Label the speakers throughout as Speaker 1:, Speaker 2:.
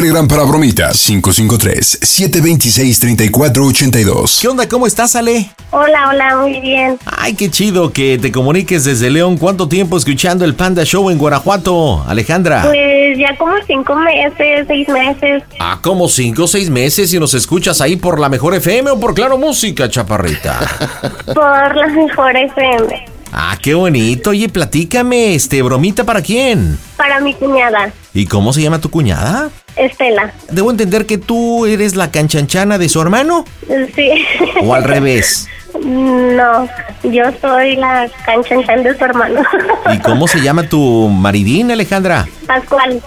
Speaker 1: Telegram para bromitas 553-726-3482.
Speaker 2: ¿Qué onda? ¿Cómo estás, Ale?
Speaker 3: Hola, hola, muy bien.
Speaker 2: Ay, qué chido que te comuniques desde León. ¿Cuánto tiempo escuchando el Panda Show en Guanajuato, Alejandra?
Speaker 3: Pues ya como cinco meses, seis meses.
Speaker 2: Ah, como cinco o seis meses y nos escuchas ahí por la mejor FM o por Claro Música, chaparrita.
Speaker 3: Por la mejor FM.
Speaker 2: Ah, qué bonito. Oye, platícame, este, bromita para quién?
Speaker 3: Para mi cuñada,
Speaker 2: ¿Y cómo se llama tu cuñada?
Speaker 3: Estela.
Speaker 2: Debo entender que tú eres la canchanchana de su hermano
Speaker 3: Sí.
Speaker 2: o al revés.
Speaker 3: No, yo soy la canchanchan de su hermano.
Speaker 2: ¿Y cómo se llama tu maridín, Alejandra?
Speaker 3: Pascual,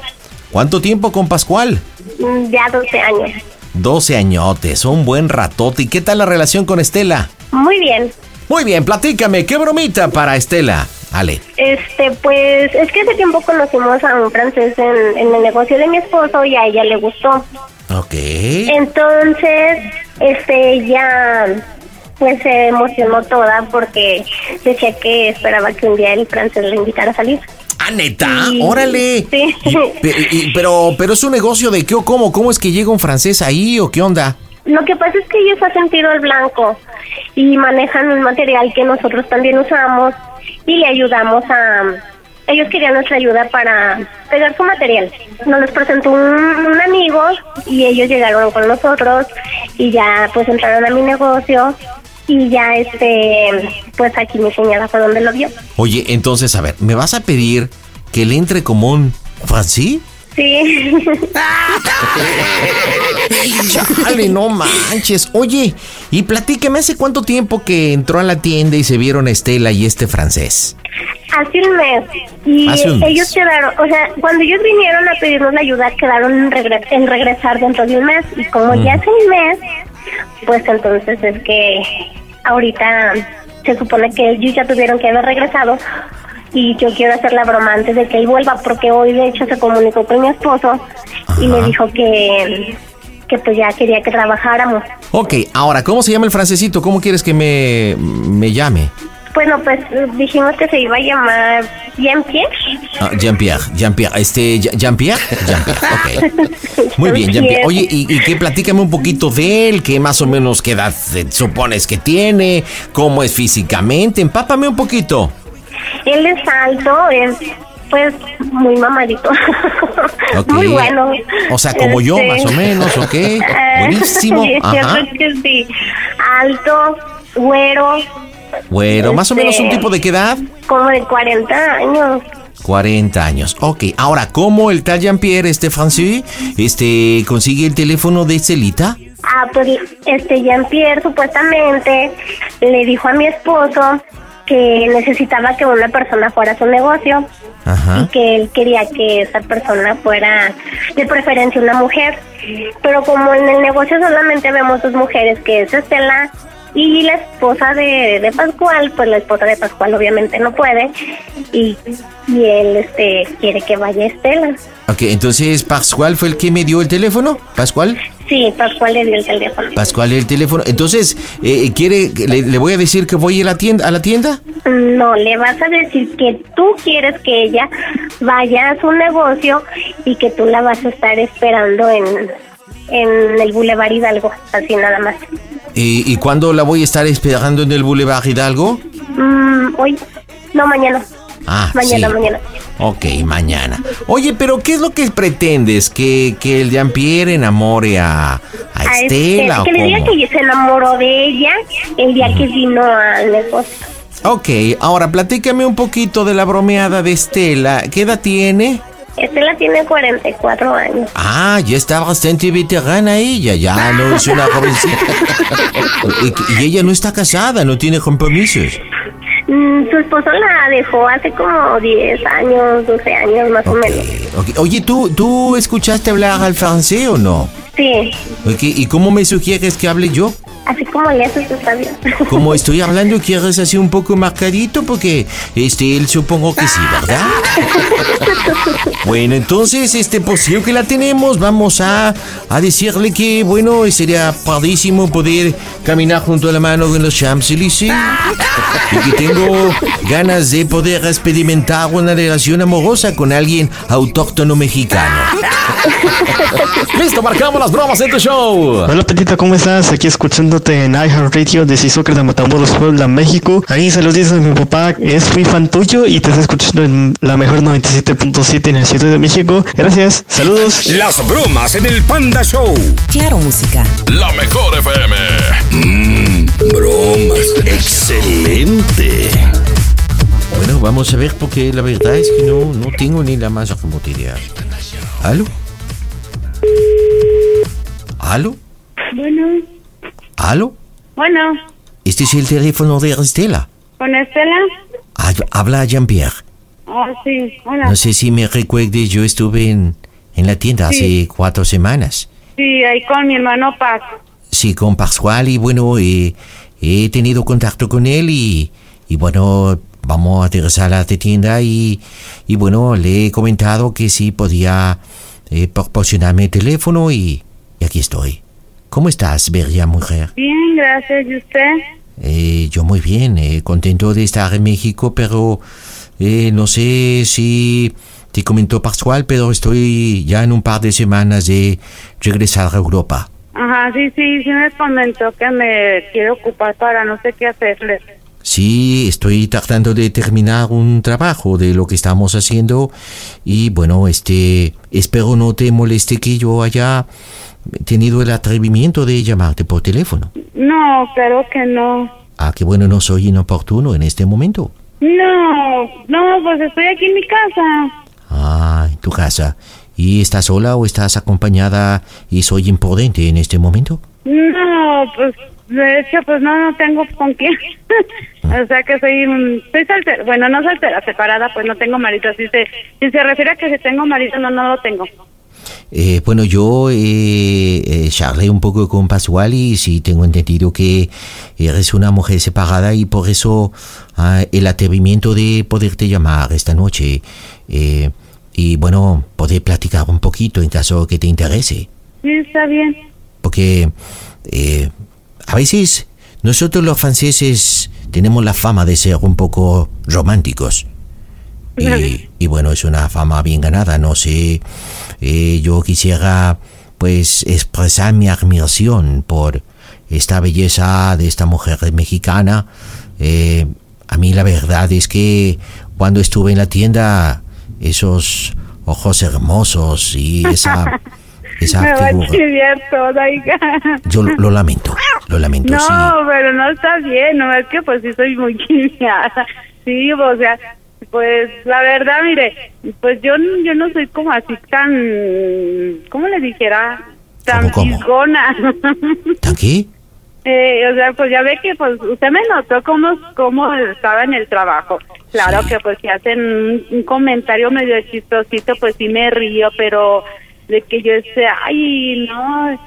Speaker 2: ¿Cuánto tiempo con Pascual?
Speaker 3: mm, ya 12 años.
Speaker 2: 12 añotes, un buen ratote. ¿Y qué tal la relación con Estela?
Speaker 3: Muy bien.
Speaker 2: Muy bien, platícame, ¿qué bromita para Estela? Ale.
Speaker 3: Este, pues, es que hace tiempo conocimos a un francés en, en el negocio de mi esposo y a ella le gustó.
Speaker 2: Ok.
Speaker 3: Entonces, este, ella pues se emocionó toda porque decía que esperaba que un día el francés le invitara a salir.
Speaker 2: Ah, neta,
Speaker 3: Sí.
Speaker 2: órale.
Speaker 3: Sí.
Speaker 2: Y- pe- y- pero, pero es un negocio de qué o cómo, cómo es que llega un francés ahí o qué onda?
Speaker 3: Lo que pasa es que ellos hacen tiro al blanco y manejan un material que nosotros también usamos y le ayudamos a... Ellos querían nuestra ayuda para pegar su material. Nos los presentó un, amigo y ellos llegaron con nosotros y ya pues entraron a mi negocio y ya este pues aquí mi señora fue donde lo vio.
Speaker 2: Oye, entonces, a ver, ¿me vas a pedir que le entre como un francés?
Speaker 3: Sí.
Speaker 2: Chale, no manches. Oye, y platícame, ¿hace cuánto tiempo que entró a la tienda y se vieron Estela y este francés?
Speaker 3: Hace un mes. Y
Speaker 2: un mes.
Speaker 3: ellos quedaron, o sea, cuando ellos vinieron a pedirnos la ayuda, quedaron en, regre- en regresar dentro de un mes. Y como ya hace un mes, pues entonces es que ahorita se supone que ellos ya tuvieron que haber regresado. Y yo quiero hacer la broma antes de que él vuelva, porque hoy de hecho se comunicó con mi esposo y le dijo que, que pues ya quería que trabajáramos.
Speaker 2: Ok, ahora, ¿cómo se llama el francesito? ¿Cómo quieres que me, me llame?
Speaker 3: Bueno, pues dijimos que se iba a llamar Jean-Pierre.
Speaker 2: Ah, Jean-Pierre, Jean-Pierre, este, Je- Jean-Pierre, Jean-Pierre, ok. Muy bien, Jean-Pierre. Oye, ¿y, y qué? Platícame un poquito de él, qué más o menos qué edad supones que tiene, cómo es físicamente, empápame un poquito.
Speaker 3: Él es alto, es pues muy mamadito. Muy bueno.
Speaker 2: O sea, como yo,
Speaker 3: Este,
Speaker 2: más o menos, ok. Buenísimo. Ajá.
Speaker 3: que sí. Alto, güero,
Speaker 2: Bueno, más o menos un
Speaker 3: Este-
Speaker 2: tipo de qué edad?
Speaker 3: como de 40 años.
Speaker 2: 40 años. Ok, ahora, ¿cómo el tal Jean-Pierre, este francés, este, consigue el teléfono de Celita?
Speaker 3: Ah, pues este Jean-Pierre supuestamente le dijo a mi esposo que necesitaba que una persona fuera a su negocio
Speaker 2: Ajá.
Speaker 3: y que él quería que esa persona fuera de preferencia una mujer. Pero como en el negocio solamente vemos dos mujeres, que es Estela y la esposa de, de Pascual, pues la esposa de Pascual obviamente no puede y, y él este quiere que vaya Estela.
Speaker 2: Ok, entonces Pascual fue el que me dio el teléfono. Pascual.
Speaker 3: Sí, Pascual le dio el teléfono.
Speaker 2: Pascual el teléfono. Entonces, eh, ¿quiere, le, le voy a decir que voy a la tienda? ¿A la tienda?
Speaker 3: No, le vas a decir que tú quieres que ella vaya a su negocio y que tú la vas a estar esperando en, en el Boulevard Hidalgo, así nada más.
Speaker 2: ¿Y, y cuándo la voy a estar esperando en el Boulevard Hidalgo?
Speaker 3: Mm, hoy, no, mañana.
Speaker 2: Ah,
Speaker 3: Mañana,
Speaker 2: sí.
Speaker 3: mañana.
Speaker 2: Ok, mañana. Oye, pero ¿qué es lo que pretendes? ¿Que, que el Jean-Pierre enamore a, a, Estela
Speaker 3: este,
Speaker 2: que
Speaker 3: le diga que se enamoró de ella el día que vino al negocio.
Speaker 2: Ok, ahora platícame un poquito de la bromeada de Estela. ¿Qué edad tiene?
Speaker 3: Estela tiene 44 años.
Speaker 2: Ah, ya está bastante veterana ella, ya no es una jovencita. y, y ella no está casada, no tiene compromisos.
Speaker 3: Mm, su esposo la dejó hace como 10 años, 12 años más o menos.
Speaker 2: Okay. Oye, ¿tú, ¿tú escuchaste hablar al francés o no?
Speaker 3: Sí.
Speaker 2: Okay. ¿Y cómo me sugieres que hable yo?
Speaker 3: Así como le haces está bien.
Speaker 2: Como estoy hablando, ¿quieres así un poco marcadito? Porque este, él supongo que sí, ¿verdad? bueno, entonces, este, pues sí que la tenemos, vamos a, a decirle que, bueno, sería padrísimo poder caminar junto a la mano en los Champs-Élysées. Y que tengo ganas de poder experimentar una relación amorosa con alguien autóctono mexicano. Listo, marcamos las bromas en tu show.
Speaker 4: Hola, Petita, ¿cómo estás? Aquí escuchándote en iHeartRadio de Soccer de Matamoros, Puebla, México. Ahí se los dice mi papá, es muy fan tuyo y te está escuchando en la mejor 97.7 en el Ciudad de México. Gracias, saludos.
Speaker 5: Las bromas en el Panda Show.
Speaker 6: Claro, música.
Speaker 5: La mejor FM. Mmm, bromas. Excelente.
Speaker 2: Bueno, vamos a ver porque la verdad es que no, no tengo ni la más remota idea. ¿Aló? ¿Aló?
Speaker 7: Bueno,
Speaker 2: ¿Aló?
Speaker 7: bueno,
Speaker 2: Este es el teléfono de Estela.
Speaker 7: ¿con Estela?
Speaker 2: Ah, Habla Jean-Pierre.
Speaker 7: Oh, sí, hola.
Speaker 2: No sé si me recuerdes, yo estuve en, en la tienda hace cuatro semanas.
Speaker 7: Sí, ahí con mi hermano Paz.
Speaker 2: Sí, con Pascual y bueno, eh, he tenido contacto con él y, y bueno, vamos a regresar a la tienda y, y bueno, le he comentado que si podía eh, proporcionarme el teléfono y, y aquí estoy. ¿Cómo estás, bella mujer?
Speaker 7: Bien, gracias. ¿Y usted?
Speaker 2: Eh, yo muy bien, eh, contento de estar en México, pero eh, no sé si te comentó Pascual, pero estoy ya en un par de semanas de regresar a Europa.
Speaker 7: Ajá, sí, sí, sí me comentó que me quiere ocupar para no sé qué hacerle.
Speaker 2: Sí, estoy tratando de terminar un trabajo de lo que estamos haciendo y bueno, este, espero no te moleste que yo haya tenido el atrevimiento de llamarte por teléfono.
Speaker 7: No, claro que no.
Speaker 2: Ah, que bueno, no soy inoportuno en este momento.
Speaker 7: No, no, pues estoy aquí en mi casa.
Speaker 2: Ah, en tu casa. ¿Y estás sola o estás acompañada y soy imprudente en este momento?
Speaker 7: No, pues de hecho, pues no, no tengo con quién. o sea que soy, soy soltera. Bueno, no soltera, separada, pues no tengo marido. Si se, si se refiere a que si tengo marido, no, no lo tengo.
Speaker 2: Eh, bueno, yo eh, eh, charlé un poco con Pascual y sí tengo entendido que eres una mujer separada y por eso ah, el atrevimiento de poderte llamar esta noche eh, y bueno, poder platicar un poquito en caso que te interese.
Speaker 7: Sí, está bien.
Speaker 2: Porque eh, a veces nosotros los franceses tenemos la fama de ser un poco románticos. Y, y bueno, es una fama bien ganada, no sé. Eh, yo quisiera pues expresar mi admiración por esta belleza de esta mujer mexicana. Eh, a mí la verdad es que cuando estuve en la tienda, esos ojos hermosos y esa, esa
Speaker 7: me va a chiviar oiga.
Speaker 2: Yo lo, lo lamento, lo lamento,
Speaker 7: No,
Speaker 2: sí.
Speaker 7: pero no está bien, no es que pues sí soy muy chiviada. Sí, o sea, pues la verdad, mire, pues yo, yo no soy como así tan, ¿cómo le dijera? Tan fisgona.
Speaker 2: ¿Tan qué?
Speaker 7: Eh, o sea, pues ya ve que pues usted me notó cómo, cómo estaba en el trabajo. Claro
Speaker 2: Sí.
Speaker 7: que pues si hacen un, un comentario medio chistosito, pues sí me río, pero de que yo esté, ay, no,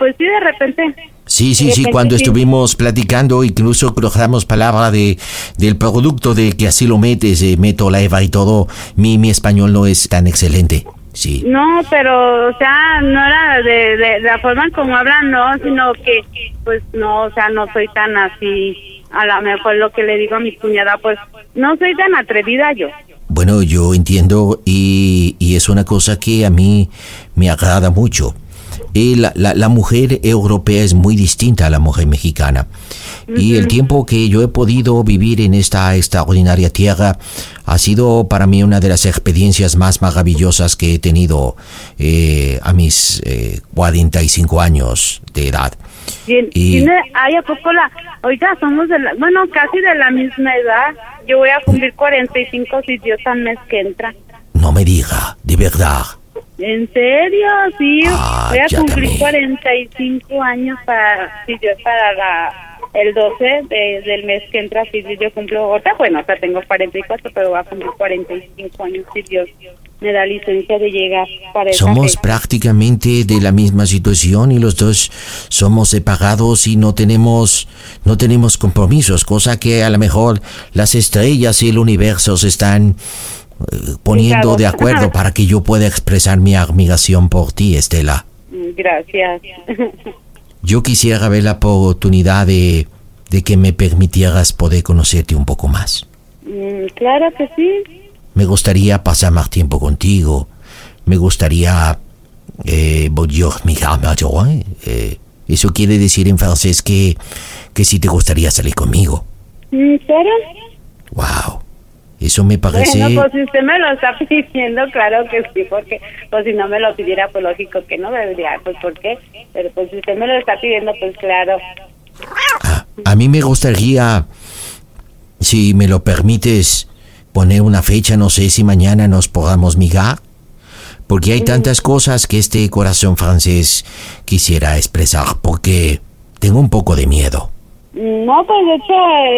Speaker 7: pues sí de repente.
Speaker 2: Sí, sí, sí,
Speaker 7: repente
Speaker 2: cuando estuvimos platicando, incluso cruzamos palabra de, del producto de que así lo metes, eh, meto la Eva y todo, mi, mi español no es tan excelente. Sí.
Speaker 7: No, pero, o sea, no era de, de, la forma como hablan, no, sino que, pues, no, o sea, no soy tan así, a lo mejor lo que le digo a mi cuñada, pues, no soy tan atrevida yo.
Speaker 2: Bueno, yo entiendo y, y es una cosa que a mí me agrada mucho. Y la, la, la mujer europea es muy distinta a la mujer mexicana. Y el tiempo que yo he podido vivir en esta extraordinaria tierra ha sido para mí una de las experiencias más maravillosas que he tenido eh, a mis eh, 45 años de edad.
Speaker 7: Bien,
Speaker 2: Y-
Speaker 7: tiene, ay, ¿a poco la, oiga, somos de la, bueno, casi de la misma edad. Yo voy a cumplir 45 si Dios al mes que entra.
Speaker 2: No me diga, de verdad.
Speaker 7: ¿En serio? Sí,
Speaker 2: Ah,
Speaker 7: voy a cumplir
Speaker 2: también.
Speaker 7: 45 años para, si Dios para la, el 12 de- del mes que entra, si yo cumplo, ahorita, bueno, ahorita tengo 44, pero voy a cumplir 45 años si Dios me da licencia de llegar para
Speaker 2: Somos
Speaker 7: fecha.
Speaker 2: prácticamente de la misma situación y los dos somos separados y no tenemos no tenemos compromisos, cosa que a lo mejor las estrellas y el universo se están eh, poniendo de acuerdo para que yo pueda expresar mi admiración por ti, Estela.
Speaker 7: Gracias.
Speaker 2: Yo quisiera ver la oportunidad de, de que me permitieras poder conocerte un poco más.
Speaker 7: Mm, claro que sí.
Speaker 2: Me gustaría pasar más tiempo contigo. Me gustaría... Eh. Eh, eso quiere decir en francés que, que si te gustaría salir conmigo.
Speaker 7: Mm, ¿Claro?
Speaker 2: Wow. Eso me parece...
Speaker 7: Bueno, pues si usted me lo está pidiendo, claro que sí, porque pues si no me lo pidiera, pues lógico que no debería, pues ¿por qué? Pero pues si usted me lo está pidiendo, pues claro.
Speaker 2: Ah, a mí me gustaría, si me lo permites, poner una fecha, no sé si mañana nos podamos migar, porque hay tantas cosas que este corazón francés quisiera expresar, porque tengo un poco de miedo.
Speaker 7: No, pues de hecho,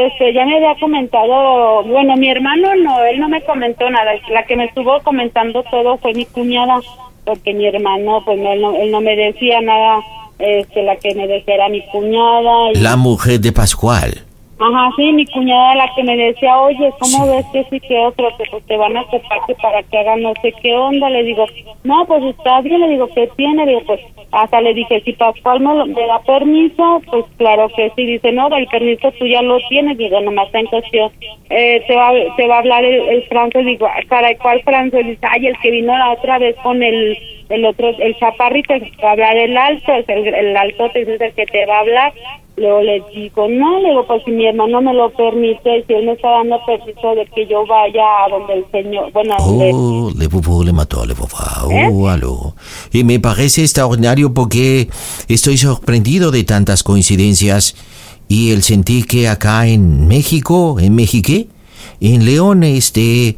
Speaker 7: este, ya me había comentado, bueno, mi hermano no, él no me comentó nada, la que me estuvo comentando todo fue mi cuñada, porque mi hermano, pues no, él no, él no me decía nada, este, la que me decía era mi cuñada.
Speaker 2: La mujer de Pascual.
Speaker 7: Ajá, sí, mi cuñada la que me decía, oye, ¿cómo ves que sí que otro, que pues te van a ocupar que para que hagan no sé qué onda? Le digo, no, pues está bien, le digo, ¿qué tiene? Le digo, pues hasta le dije, si Pascual me, lo- me da permiso, pues claro que sí. Dice, no, el permiso tú ya lo tienes. Digo, nomás está en cuestión. Eh, te, va, te va a hablar el, el francés. Digo, "Ay, caray, ¿cuál francés? Dice, ay, el que vino la otra vez con el el otro, el chaparrito, el que va a hablar el alto, es el, el alto es el que te va a hablar. Luego le digo, no, le digo, pues si mi hermano me lo permite, si él me está dando permiso de que yo vaya a donde el señor, bueno.
Speaker 2: Oh, le fufú, le mató, le fufá. Oh,
Speaker 7: ¿Eh?
Speaker 2: aló. Y me parece extraordinario porque estoy sorprendido de tantas coincidencias y el sentir que acá en México, en México, en León, esté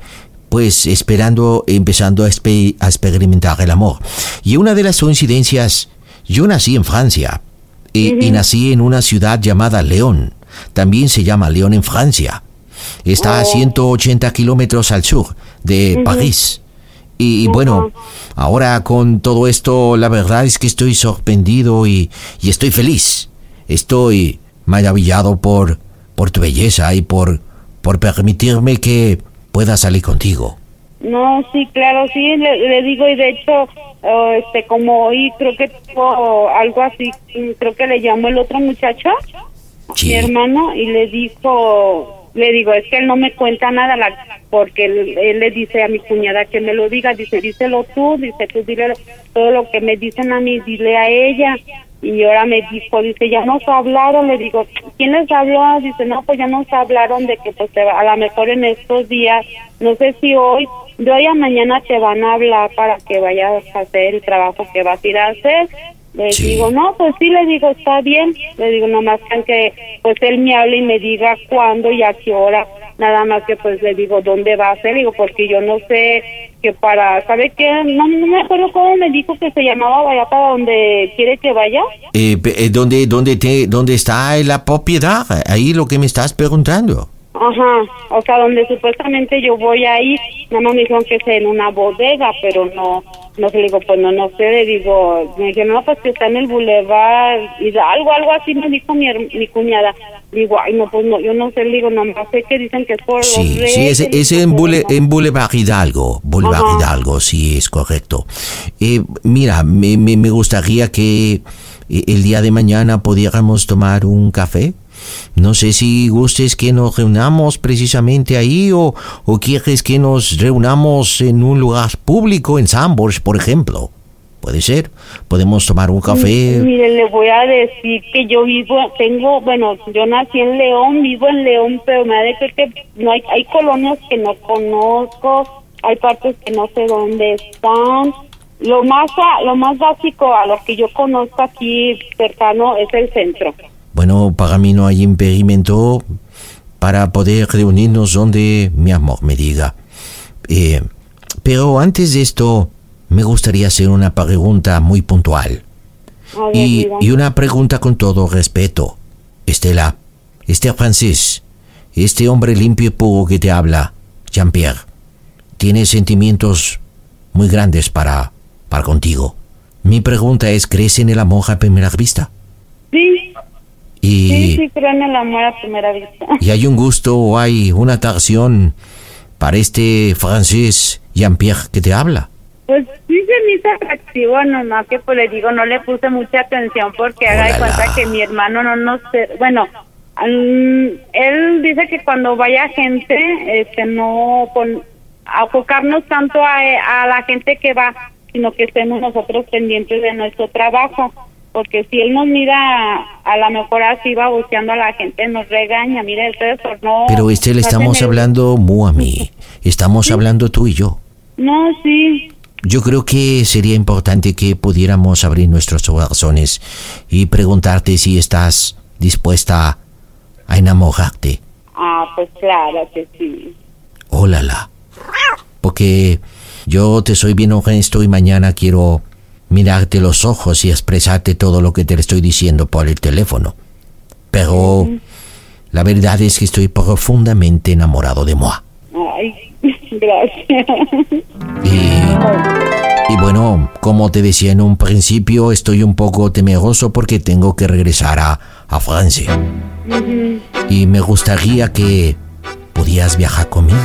Speaker 2: pues esperando, empezando a, experimentar el amor. Y una de las coincidencias, yo nací en Francia y, y nací en una ciudad llamada León. También se llama León en Francia. Está a 180 kilómetros al sur de París. Y, y bueno, ahora con todo esto, la verdad es que estoy sorprendido y, y estoy feliz. Estoy maravillado por, por tu belleza y por, por permitirme que pueda salir contigo.
Speaker 7: No, sí, claro, sí, le, le digo, y de hecho, este, como hoy creo que tuvo algo así, creo que le llamó el otro muchacho,
Speaker 2: Sí.
Speaker 7: mi hermano, y le dijo, le digo, es que él no me cuenta nada, la, porque él, él le dice a mi cuñada que me lo diga, dice, díselo tú, dice, tú dile todo lo que me dicen a mí, dile a ella. Y ahora me dijo, dice, ya nos hablaron, le digo, ¿quién les habló? Dice, no, pues ya nos hablaron de que pues te va- a lo mejor en estos días, no sé si hoy, de hoy a mañana te van a hablar para que vayas a hacer el trabajo que vas a ir a hacer. Le
Speaker 2: Sí.
Speaker 7: digo, no, pues sí, le digo, está bien. Le digo, nomás que que pues él me hable y me diga cuándo y a qué hora. Nada más que pues le digo, ¿dónde va a ser? Digo, porque yo no sé que para, ¿sabe qué? No, no me acuerdo cómo me dijo que se llamaba, vaya para donde quiere que vaya.
Speaker 2: Eh, eh, ¿dónde, dónde, te, ¿Dónde está la propiedad? Ahí lo que me estás preguntando.
Speaker 7: Ajá, o sea, donde supuestamente yo voy a ir, nada más me dijeron que es en una bodega, pero no, no sé, le digo, pues no, no sé, le digo, me dijeron, no, pues que está en el boulevard, y algo, algo así me dijo mi, mi cuñada. Digo, ay, no, pues no, yo no sé, le digo, nomás sé que dicen que es por
Speaker 2: Sí,
Speaker 7: los
Speaker 2: sí, es, es en,
Speaker 7: no.
Speaker 2: en Boulevard Hidalgo. Boulevard
Speaker 7: Ajá.
Speaker 2: Hidalgo, sí, es correcto. Eh, mira, me, me, me gustaría que eh, el día de mañana pudiéramos tomar un café. No sé si gustes que nos reunamos precisamente ahí o, quieres que nos reunamos en un lugar público, en Sambors, por ejemplo. Puede ser. Podemos tomar un café.
Speaker 7: Mire, le voy a decir que yo vivo, tengo, bueno, yo nací en León, vivo en León, pero me ha de que no hay, hay colonias que no conozco, hay partes que no sé dónde están. Lo más, lo más básico a lo que yo conozco aquí cercano es el centro.
Speaker 2: Bueno, para mí no hay impedimento para poder reunirnos donde mi amor me diga. Eh, pero antes de esto, me gustaría hacer una pregunta muy puntual.
Speaker 7: Ver,
Speaker 2: Y, una pregunta con todo respeto. Estela, este francés, este hombre limpio y puro que te habla, Jean-Pierre, tiene sentimientos muy grandes para, para contigo. Mi pregunta es, ¿crees en el amor a primera vista?
Speaker 7: Sí,
Speaker 2: Y,
Speaker 7: sí, sí, creo en el amor a primera vista.
Speaker 2: y hay un gusto o hay una atracción para este francés Jean-Pierre que te habla.
Speaker 7: Pues sí se me hizo atractivo, nomás que pues le digo, no le puse mucha atención porque haga de cuenta que mi hermano no nos... Bueno, mm, él dice que cuando vaya gente, este, no pon, a enfocarnos tanto a, a la gente que va, sino que estemos nosotros pendientes de nuestro trabajo. Porque si él nos mira, a lo mejor así va buceando a la gente, nos regaña, mire, ustedes por no...
Speaker 2: Pero este le
Speaker 7: no
Speaker 2: estamos
Speaker 7: el-
Speaker 2: hablando mu a mí. Estamos hablando tú y yo.
Speaker 7: No, sí,
Speaker 2: Yo creo que sería importante que pudiéramos abrir nuestros corazones y preguntarte si estás dispuesta a enamorarte.
Speaker 7: ah, pues claro que sí.
Speaker 2: Ólala. Porque yo te soy bien honesto y mañana quiero mirarte los ojos y expresarte todo lo que te estoy diciendo por el teléfono. Pero la verdad es que estoy profundamente enamorado de Moa.
Speaker 7: Ay, gracias.
Speaker 2: Y, y bueno, como te decía en un principio, estoy un poco temeroso porque tengo que regresar a, a Francia. Y me gustaría que pudieras viajar conmigo.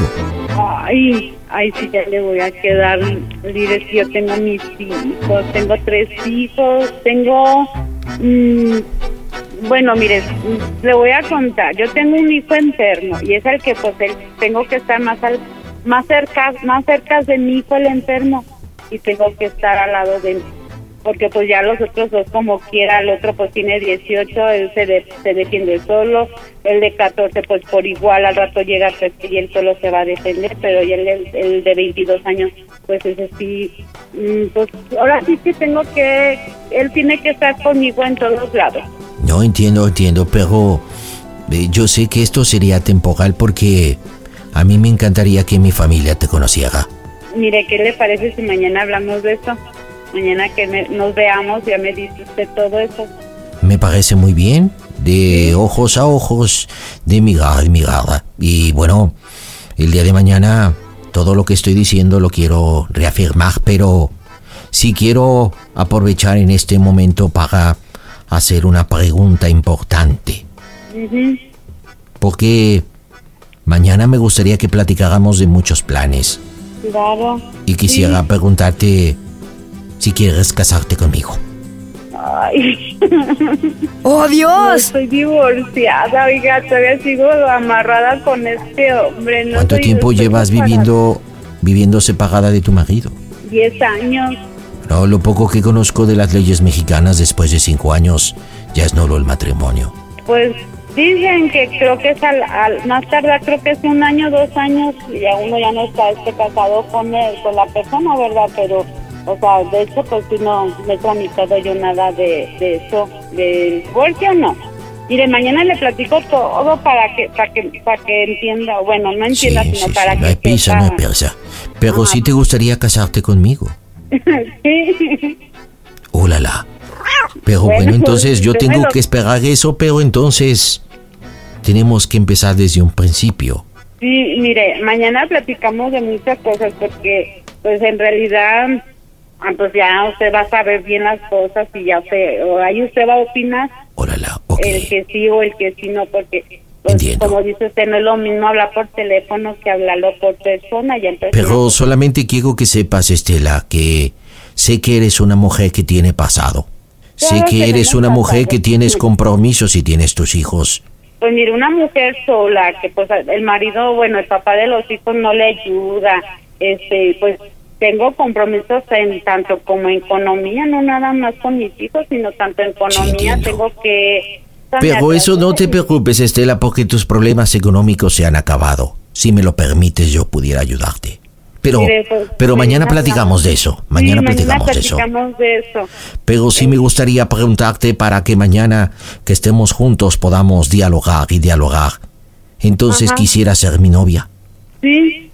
Speaker 7: Ay, ay, sí, ya le voy a quedar. Mire, yo tengo mis hijos, tengo tres hijos, tengo... mm, bueno, mire, le voy a contar. Yo tengo un hijo enfermo y es el que, pues, el- tengo que estar más al, más cerca, más cerca de mi hijo el enfermo y tengo que estar al lado de. Porque pues ya los otros dos como quiera, el otro pues tiene 18, él se, de- se defiende solo, el de 14 pues por igual al rato llega pues, y él solo se va a defender, pero y el, el, de 22 años pues ese sí, mm, pues ahora sí que tengo que, él tiene que estar conmigo en todos lados.
Speaker 2: No entiendo, entiendo, pero eh, yo sé que esto sería temporal porque a mí me encantaría que mi familia te conociera.
Speaker 7: Mire, ¿qué le parece si mañana hablamos de eso? Mañana que me- nos veamos ya me dice usted todo eso.
Speaker 2: Me parece muy bien, de ojos a ojos, de mirada a mirada. Y bueno, el día de mañana todo lo que estoy diciendo lo quiero reafirmar, pero sí quiero aprovechar en este momento para hacer una pregunta importante. Porque mañana me gustaría que platicáramos de muchos planes.
Speaker 7: Claro.
Speaker 2: Y quisiera preguntarte si quieres casarte conmigo.
Speaker 7: Ay.
Speaker 6: ¡Oh,
Speaker 7: No,
Speaker 6: Dios!
Speaker 7: estoy divorciada, oiga, todavía sigo amarrada con este hombre. No
Speaker 2: ¿Cuánto
Speaker 7: soy-
Speaker 2: tiempo llevas
Speaker 7: separada.
Speaker 2: viviendo viviendo separada de tu marido?
Speaker 7: Diez años.
Speaker 2: No, lo poco que conozco de las leyes mexicanas después de cinco años ya es nulo el matrimonio.
Speaker 7: Pues dicen que creo que es al, al- más tarde, creo que es un año, dos años, y ya uno ya no está este, casado con, él, con la persona, ¿verdad? Pero, o sea, de hecho, pues sí, no, no he tramitado yo nada de, de eso, del divorcio, no. Mire, mañana le platico todo para que para que para que entienda, bueno, no
Speaker 2: Sí,
Speaker 7: entienda,
Speaker 2: sí,
Speaker 7: sino
Speaker 2: sí,
Speaker 7: para
Speaker 2: no
Speaker 7: que
Speaker 2: hay prisa, no prisa. Pero sí te gustaría casarte conmigo.
Speaker 7: sí.
Speaker 2: Oh, la, la. Pero
Speaker 7: Bueno,
Speaker 2: bueno, entonces yo
Speaker 7: pues,
Speaker 2: tengo que esperar eso, pero entonces tenemos que empezar desde un principio.
Speaker 7: Sí, mire, mañana platicamos de muchas cosas porque, pues en realidad, pues ya usted va a saber bien las cosas y ya usted, o ahí usted va a opinar
Speaker 2: Órala, ok.
Speaker 7: el que sí o el que sí no, porque, pues, como dice usted, no es lo mismo hablar por teléfono que hablarlo por persona. Y entonces,
Speaker 2: Pero solamente quiero que sepas, Estela, que sé que eres una mujer que tiene pasado. Sé que eres una mujer que tienes compromisos y tienes tus hijos.
Speaker 7: Pues mire, una mujer sola, que pues el marido, bueno, el papá de los hijos no le ayuda, este, pues tengo compromisos en tanto como economía, no nada más con mis hijos, sino tanto en economía tengo que...
Speaker 2: Pero eso no te preocupes, Estela, porque tus problemas económicos se han acabado. Si me lo permites, yo pudiera ayudarte. Pero,
Speaker 7: pues,
Speaker 2: pero mañana platicamos de eso. Mañana, platicamos, de, eso.
Speaker 7: de eso.
Speaker 2: Pero sí me gustaría preguntarte para que mañana que estemos juntos podamos dialogar y dialogar. Entonces quisiera ser mi novia.
Speaker 7: Sí.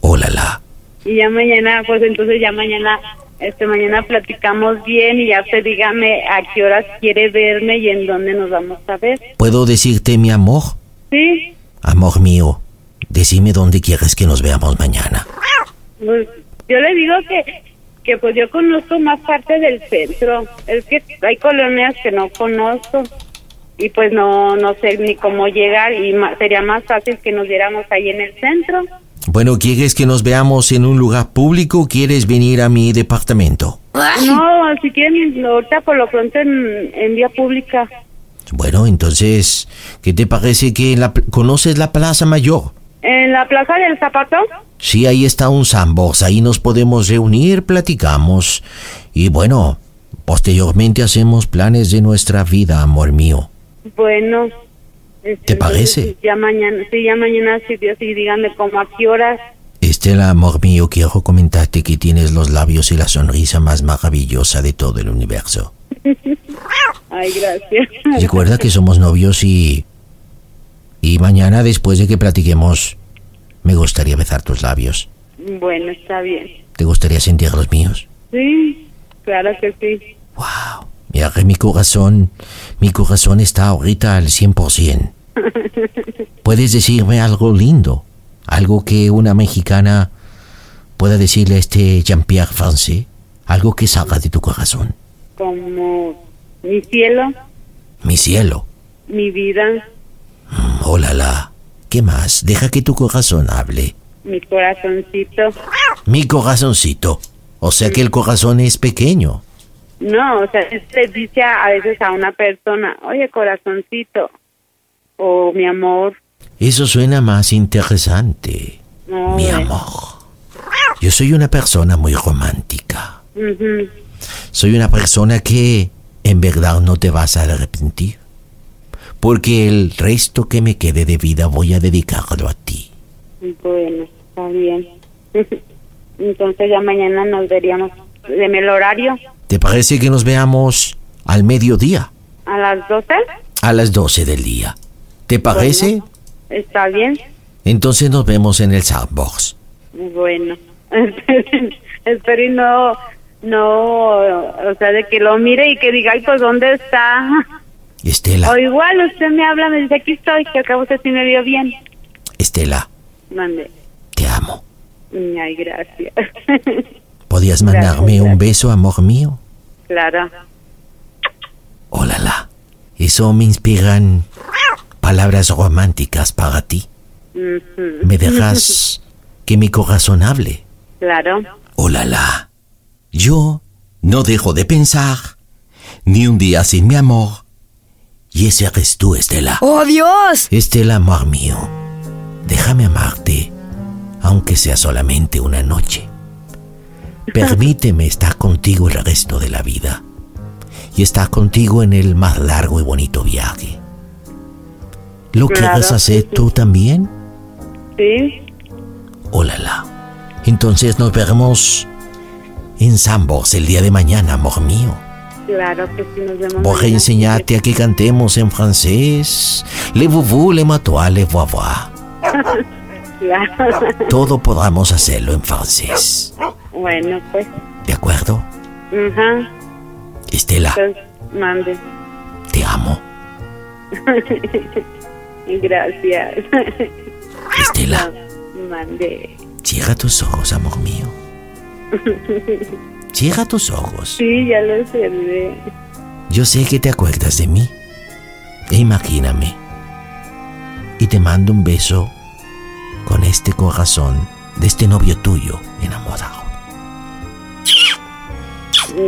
Speaker 2: Hola, la.
Speaker 7: Y ya mañana, pues entonces ya mañana, este mañana platicamos bien y ya usted dígame a qué horas quiere verme y en dónde nos vamos a ver.
Speaker 2: ¿Puedo decirte mi amor?
Speaker 7: Sí.
Speaker 2: Amor mío, decime dónde quieres que nos veamos mañana.
Speaker 7: Pues, yo le digo que, que pues yo conozco más parte del centro. Es que hay colonias que no conozco y pues no no sé ni cómo llegar y sería más fácil que nos viéramos ahí en el centro.
Speaker 2: Bueno, ¿quieres que nos veamos en un lugar público o quieres venir a mi departamento?
Speaker 7: No, si quieren, ahorita por lo pronto en, en vía pública.
Speaker 2: Bueno, entonces, ¿qué te parece que la, conoces la Plaza Mayor?
Speaker 7: ¿En la Plaza del Zapato?
Speaker 2: Sí, ahí está un Sambos, ahí nos podemos reunir, platicamos y bueno, posteriormente hacemos planes de nuestra vida, amor mío.
Speaker 7: Bueno.
Speaker 2: ¿Te parece?
Speaker 7: Ya mañana, sí, ya mañana, sí, Dios, y díganme como a qué horas.
Speaker 2: Estela, amor mío, quiero comentarte que tienes los labios y la sonrisa más maravillosa de todo el universo.
Speaker 7: Ay, gracias.
Speaker 2: Recuerda que somos novios y... Y mañana, después de que platiquemos, me gustaría besar tus labios.
Speaker 7: Bueno, está bien.
Speaker 2: ¿Te gustaría sentir los míos?
Speaker 7: Sí, claro que sí.
Speaker 2: Wow. Mira que mi corazón, mi corazón está ahorita al 100%. ¿Puedes decirme algo lindo? Algo que una mexicana pueda decirle a este Jean-Pierre francés. Algo que salga de tu corazón.
Speaker 7: Como mi cielo.
Speaker 2: Mi cielo.
Speaker 7: Mi vida.
Speaker 2: Mm, hola, la. ¿Qué más? Deja que tu corazón hable.
Speaker 7: Mi corazoncito.
Speaker 2: Mi corazoncito. O sea que el corazón es pequeño.
Speaker 7: No, o sea, se dice a veces a una persona, oye, corazoncito, o mi amor.
Speaker 2: Eso suena más interesante. mi amor. Yo soy una persona muy romántica. Soy una persona que en verdad no te vas a arrepentir porque el resto que me quede de vida voy a dedicarlo a ti.
Speaker 7: Bueno, está bien. Entonces ya mañana nos veríamos. Deme el horario.
Speaker 2: ¿Te parece que nos veamos al mediodía?
Speaker 7: ¿A las 12?
Speaker 2: A las 12 del día. ¿Te parece?
Speaker 7: está bien.
Speaker 2: Entonces nos vemos en el sandbox.
Speaker 7: Bueno, espero y no, no, o sea, de que lo mire y que diga, ay, pues, ¿dónde está?
Speaker 2: Estela.
Speaker 7: O igual usted me habla, me dice, aquí estoy, que acabo usted sí me vio bien.
Speaker 2: Estela.
Speaker 7: Mande.
Speaker 2: Te amo.
Speaker 7: Ay, gracias.
Speaker 2: ¿Podías mandarme un beso, amor mío?
Speaker 7: Claro.
Speaker 2: Hola, la. Eso me inspiran palabras románticas para ti. ¿Me dejas que mi corazón hable?
Speaker 7: Claro.
Speaker 2: Hola, la. Yo no dejo de pensar ni un día sin mi amor y ese eres tú, Estela.
Speaker 6: ¡Oh, Dios!
Speaker 2: Estela, amor mío, déjame amarte, aunque sea solamente una noche. Permíteme estar contigo el resto de la vida y estar contigo en el más largo y bonito viaje. ¿Lo quieres hacer tú también?
Speaker 7: Sí.
Speaker 2: Ólala. Entonces nos veremos en Sambos el día de mañana, amor mío.
Speaker 7: Claro que sí, nos vemos.
Speaker 2: Voy a enseñarte a que cantemos en francés. Le vous, le matois, le voir. Todo podamos hacerlo en francés.
Speaker 7: Bueno, pues.
Speaker 2: ¿De acuerdo?
Speaker 7: Ajá.
Speaker 2: Estela.
Speaker 7: Pues, mande.
Speaker 2: Te amo.
Speaker 7: Gracias.
Speaker 2: Estela.
Speaker 7: Mande.
Speaker 2: Cierra tus ojos, amor mío. Cierra tus ojos.
Speaker 7: Sí, ya lo cerré.
Speaker 2: Yo sé que te acuerdas de mí. E imagíname. Y te mando un beso con este corazón de este novio tuyo enamorado.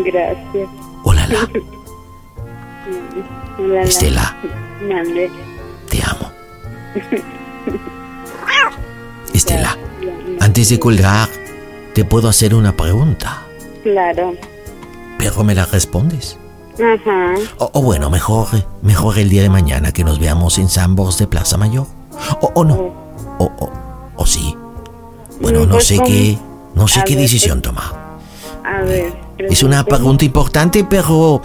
Speaker 7: Gracias.
Speaker 2: Hola, Estela.
Speaker 7: Mande.
Speaker 2: Te amo. Estela, antes de colgar, te puedo hacer una pregunta,
Speaker 7: Claro.
Speaker 2: pero me la respondes.
Speaker 7: Ajá.
Speaker 2: O, o bueno, mejor, mejor el día de mañana que nos veamos en Sambors de Plaza Mayor. O, o no. O, o, o sí. Bueno, no sé qué, no sé qué decisión tomar.
Speaker 7: A ver.
Speaker 2: Es una pregunta importante, pero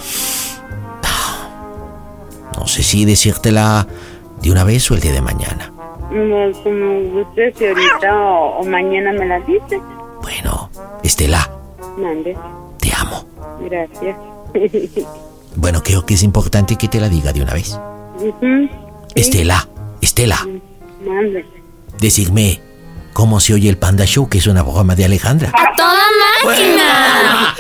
Speaker 2: no sé si decírtela de una vez o el día de mañana.
Speaker 7: No, como usted si ahorita o, o mañana me la dice.
Speaker 2: Bueno, Estela,
Speaker 7: Mande.
Speaker 2: te amo.
Speaker 7: Gracias.
Speaker 2: Bueno, creo que es importante que te la diga de una vez. Estela, Estela,
Speaker 7: Mande.
Speaker 2: decirme cómo se oye el Panda Show, que es una broma de Alejandra.
Speaker 6: ¡A toda máquina!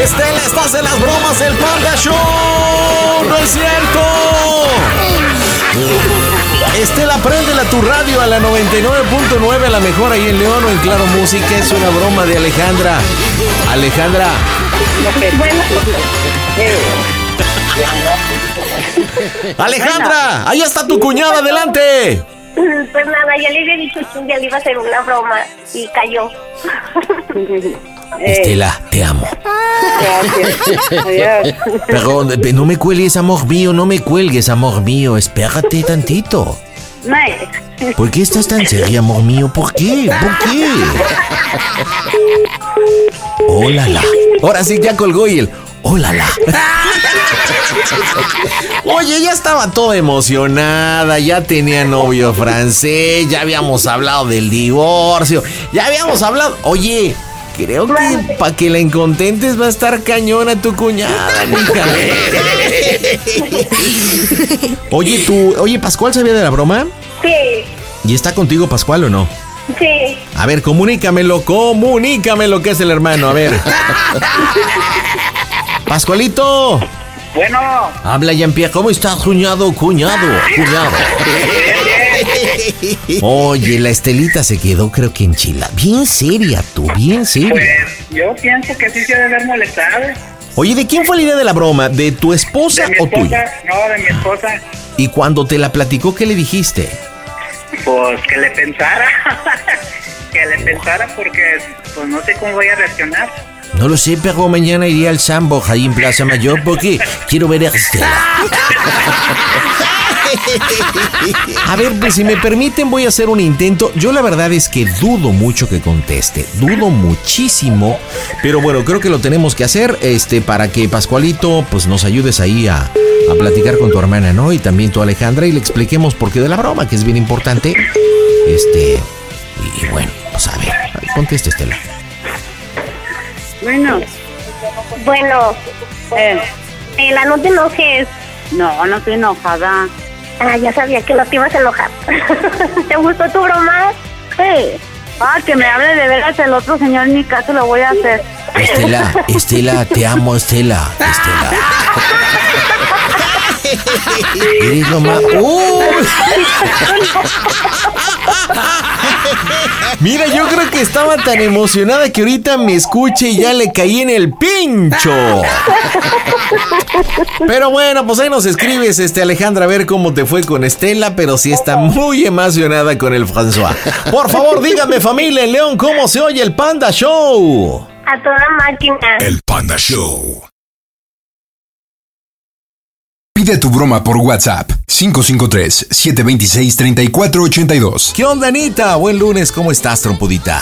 Speaker 2: Estela, estás en las bromas del Panda Show. No es cierto. Estela, préndela tu radio a la 99.9, a la mejor ahí en León o en Claro Música. Es una broma de Alejandra. Alejandra, Alejandra, ahí está tu cuñada, adelante.
Speaker 3: pues nada, ya le había dicho que un día le iba a hacer una broma y cayó.
Speaker 2: Estela, te amo.
Speaker 7: Gracias. Adiós.
Speaker 2: Pero eh, no me cuelgues, amor mío, no me cuelgues, amor mío. Espérate tantito.
Speaker 7: Nice.
Speaker 2: ¿Por qué estás tan seria, amor mío? ¿Por qué? ¿Por qué? Hola, la. Ahora sí ya colgó y el. Hola, la. Oye, ya estaba toda emocionada, ya tenía novio francés, ya habíamos hablado del divorcio, ya habíamos hablado. Oye, creo que para que la incontentes va a estar cañona tu cuñada, mija. Oye, tú, oye, Pascual sabía de la broma?
Speaker 3: Sí,
Speaker 2: ¿Y está contigo Pascual o no?
Speaker 3: sí.
Speaker 2: A ver, comunícamelo, comunícamelo que es el hermano, a ver. Pascualito.
Speaker 8: Bueno,
Speaker 2: Habla Jean-Pierre, ¿cómo estás, cuñado, cuñado, cuñado? Oye, la Estelita se quedó creo que en Chila. Bien seria tú, bien seria.
Speaker 8: pues yo pienso que sí se debe haber molestado.
Speaker 2: Oye, ¿de quién fue la idea de la broma? ¿De tu esposa
Speaker 8: De mi
Speaker 2: o
Speaker 8: esposa,
Speaker 2: tuya?
Speaker 8: no, de mi esposa,
Speaker 2: Y cuando te la platicó, ¿qué le dijiste?
Speaker 8: pues que le pensara, que le pensara porque pues no sé cómo voy a reaccionar.
Speaker 2: No lo sé, pero mañana iré al Sambo ahí en Plaza Mayor porque quiero ver a Estela. A ver, pues si me permiten voy a hacer un intento. Yo la verdad es que dudo mucho que conteste, dudo muchísimo, pero bueno, creo que lo tenemos que hacer este para que Pascualito pues nos ayudes ahí a, a platicar con tu hermana, ¿no? Y también tu Alejandra y le expliquemos por qué de la broma, que es bien importante. Este y, bueno, pues a ver, conteste Estela.
Speaker 7: Bueno.
Speaker 3: Bueno,
Speaker 7: Eh,
Speaker 3: Ela, no te enojes.
Speaker 7: no, no estoy enojada.
Speaker 3: Ah, ya sabía que no te ibas a enojar. ¿Te gustó tu broma?
Speaker 7: Sí. Ah, que me hable de veras el otro señor, ni caso lo voy a hacer.
Speaker 2: Estela, Estela, te amo, Estela. Estela. Eres lo más. ¡Uy! Mira, yo creo que estaba tan emocionada que ahorita me escuche y ya le caí en el pincho. Pero bueno, pues ahí nos escribes, este Alejandra, a ver cómo te fue con Estela, pero sí está muy emocionada con el François. Por favor, díganme, familia en León, cómo se oye el Panda Show.
Speaker 3: A toda máquina.
Speaker 5: El Panda Show.
Speaker 1: Pide tu broma por WhatsApp 553-726-3482.
Speaker 2: ¿Qué onda, Anita? Buen lunes, ¿cómo estás, trompudita?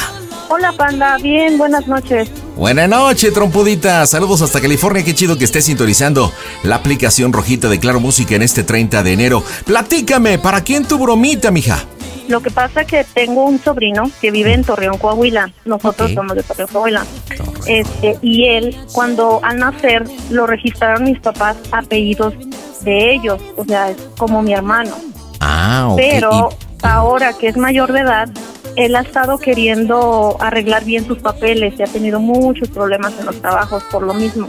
Speaker 7: Hola, panda. Bien, buenas noches.
Speaker 2: Buenas noches, trompudita. Saludos hasta California. Qué chido que estés sintonizando la aplicación rojita de Claro Música en este 30 de enero. Platícame, ¿para quién tu bromita, mija?
Speaker 9: Lo que pasa que tengo un sobrino que vive en Torreón, Coahuila. Nosotros somos de Torreón, Coahuila. Este, y él, cuando al nacer, lo registraron mis papás apellidos de ellos, o sea, es como mi hermano.
Speaker 2: Ah, ok.
Speaker 9: Pero ahora que es mayor de edad, él ha estado queriendo arreglar bien sus papeles y ha tenido muchos problemas en los trabajos por lo mismo.